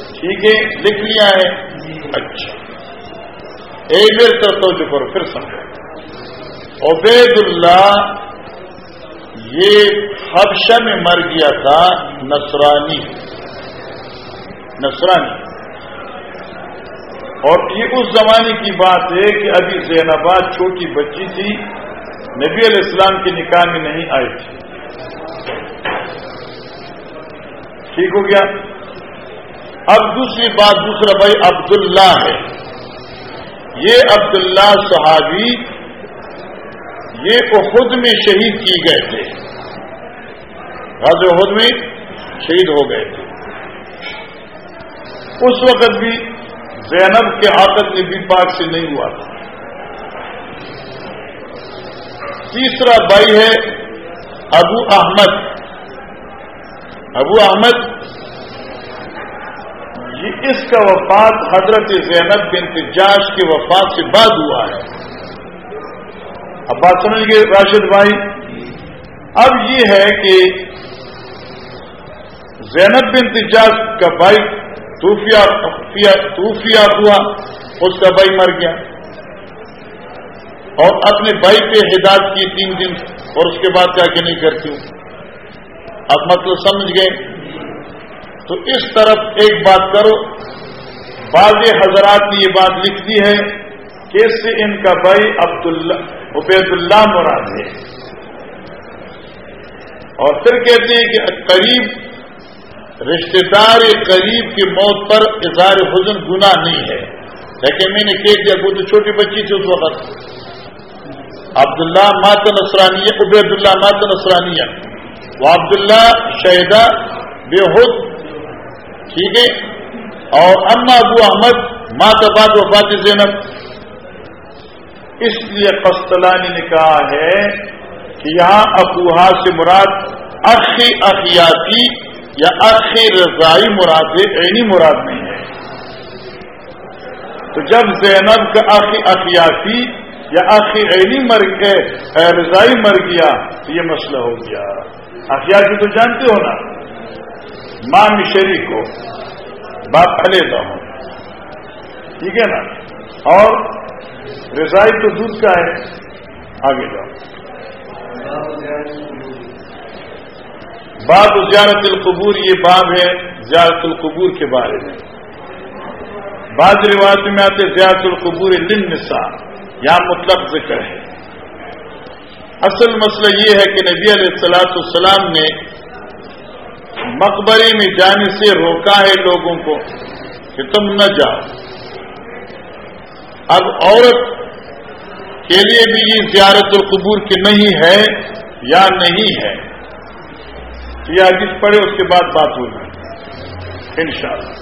ٹھیک ہے، لکھ لیا ہے۔ اچھا۔ ایک دیر کرتا ہوں جو کرو، پھر سمجھو۔ عبید اللہ یہ حبشہ میں مر گیا تھا، نصرانی۔ نصرانی۔ اور یہ اس زمانے کی بات ہے کہ ابھی زینباد چھوٹی بچی تھی، نبی علیہ السلام کے نکاح میں نہیں آئی تھی۔ ٹھیک ہو گیا؟ اب دوسری بات، دوسرا بھائی عبداللہ ہے۔ یہ عبداللہ صحابی یہ خود میں شہید کی گئے تھے۔ غز خود میں شہید ہو گئے تھے۔ اس وقت بھی زینب کے عادت نے بھی پاک سے نہیں ہوا تھا۔ تیسرا بھائی ہے ابو احمد۔ ابو احمد یہ اس کا وفات حضرت زینب بن تجاش کی وفات سے بعد ہوا ہے۔ اب بات سمجھ گئے راشد بھائی؟ اب یہ ہے کہ زینب بن تجاش کا بھائی توفیہ ہوا اس کا بھائی مر گیا۔ اور اپنے بھائی پہ ہدایت کی تین دن اور اس کے بعد کیا کہ نہیں کرتی۔ ہوں اب مطلب سمجھ گئے۔ تو اس طرف ایک بات کرو، بعض حضرات نے یہ بات لکھ دی ہے کہ اس سے ان کا بھائی عبداللہ عبید اللہ مراد ہے۔ اور پھر کہتے ہیں کہ قریب رشتے دار قریب کی موت پر اظہار حزن گناہ نہیں ہے۔ لیکن میں نے کہہ دیا، وہ تو چھوٹی بچی تھی اس وقت۔ عبداللہ مات نسرانیہ عبید اللہ مات نسرانیہ وہ عبداللہ شہیدہ بے حد ٹھیک ہے؟ اور اما ابو احمد مات آباد وفات زینب۔ اس لیے قسطلانی نے کہا ہے کہ یہاں ابوہا سے مراد اخی اخیاتی یا اخی رضائی مراد ہے، عینی مراد نہیں ہے۔ تو جب زینب کا اخی اخیاتی یا آخری عینی مر گئے، رضائی مر گیا، تو یہ مسئلہ ہو گیا۔ آخیا کی تو جانتے ہو نا؟ ماں مشری کو باپ علیحدہ ہوں۔ ٹھیک ہے نا؟ اور رضائی تو دودھ کا ہے، آگے جاؤ۔ باب زیارت القبور، یہ باب ہے زیارت القبور کے بارے میں۔ بعض روایت میں آتے زیارت القبور للنساء، یہاں مطلب ذکر ہے۔ اصل مسئلہ یہ ہے کہ نبی علیہ السلاط السلام نے مقبرے میں جانے سے روکا ہے لوگوں کو کہ تم نہ جاؤ۔ اب عورت کے لیے بھی یہ زیارت القبور کی نہیں ہے یا نہیں ہے؟ یہ حدیث پڑھے، اس کے بعد بات ہوگی ان شاء اللہ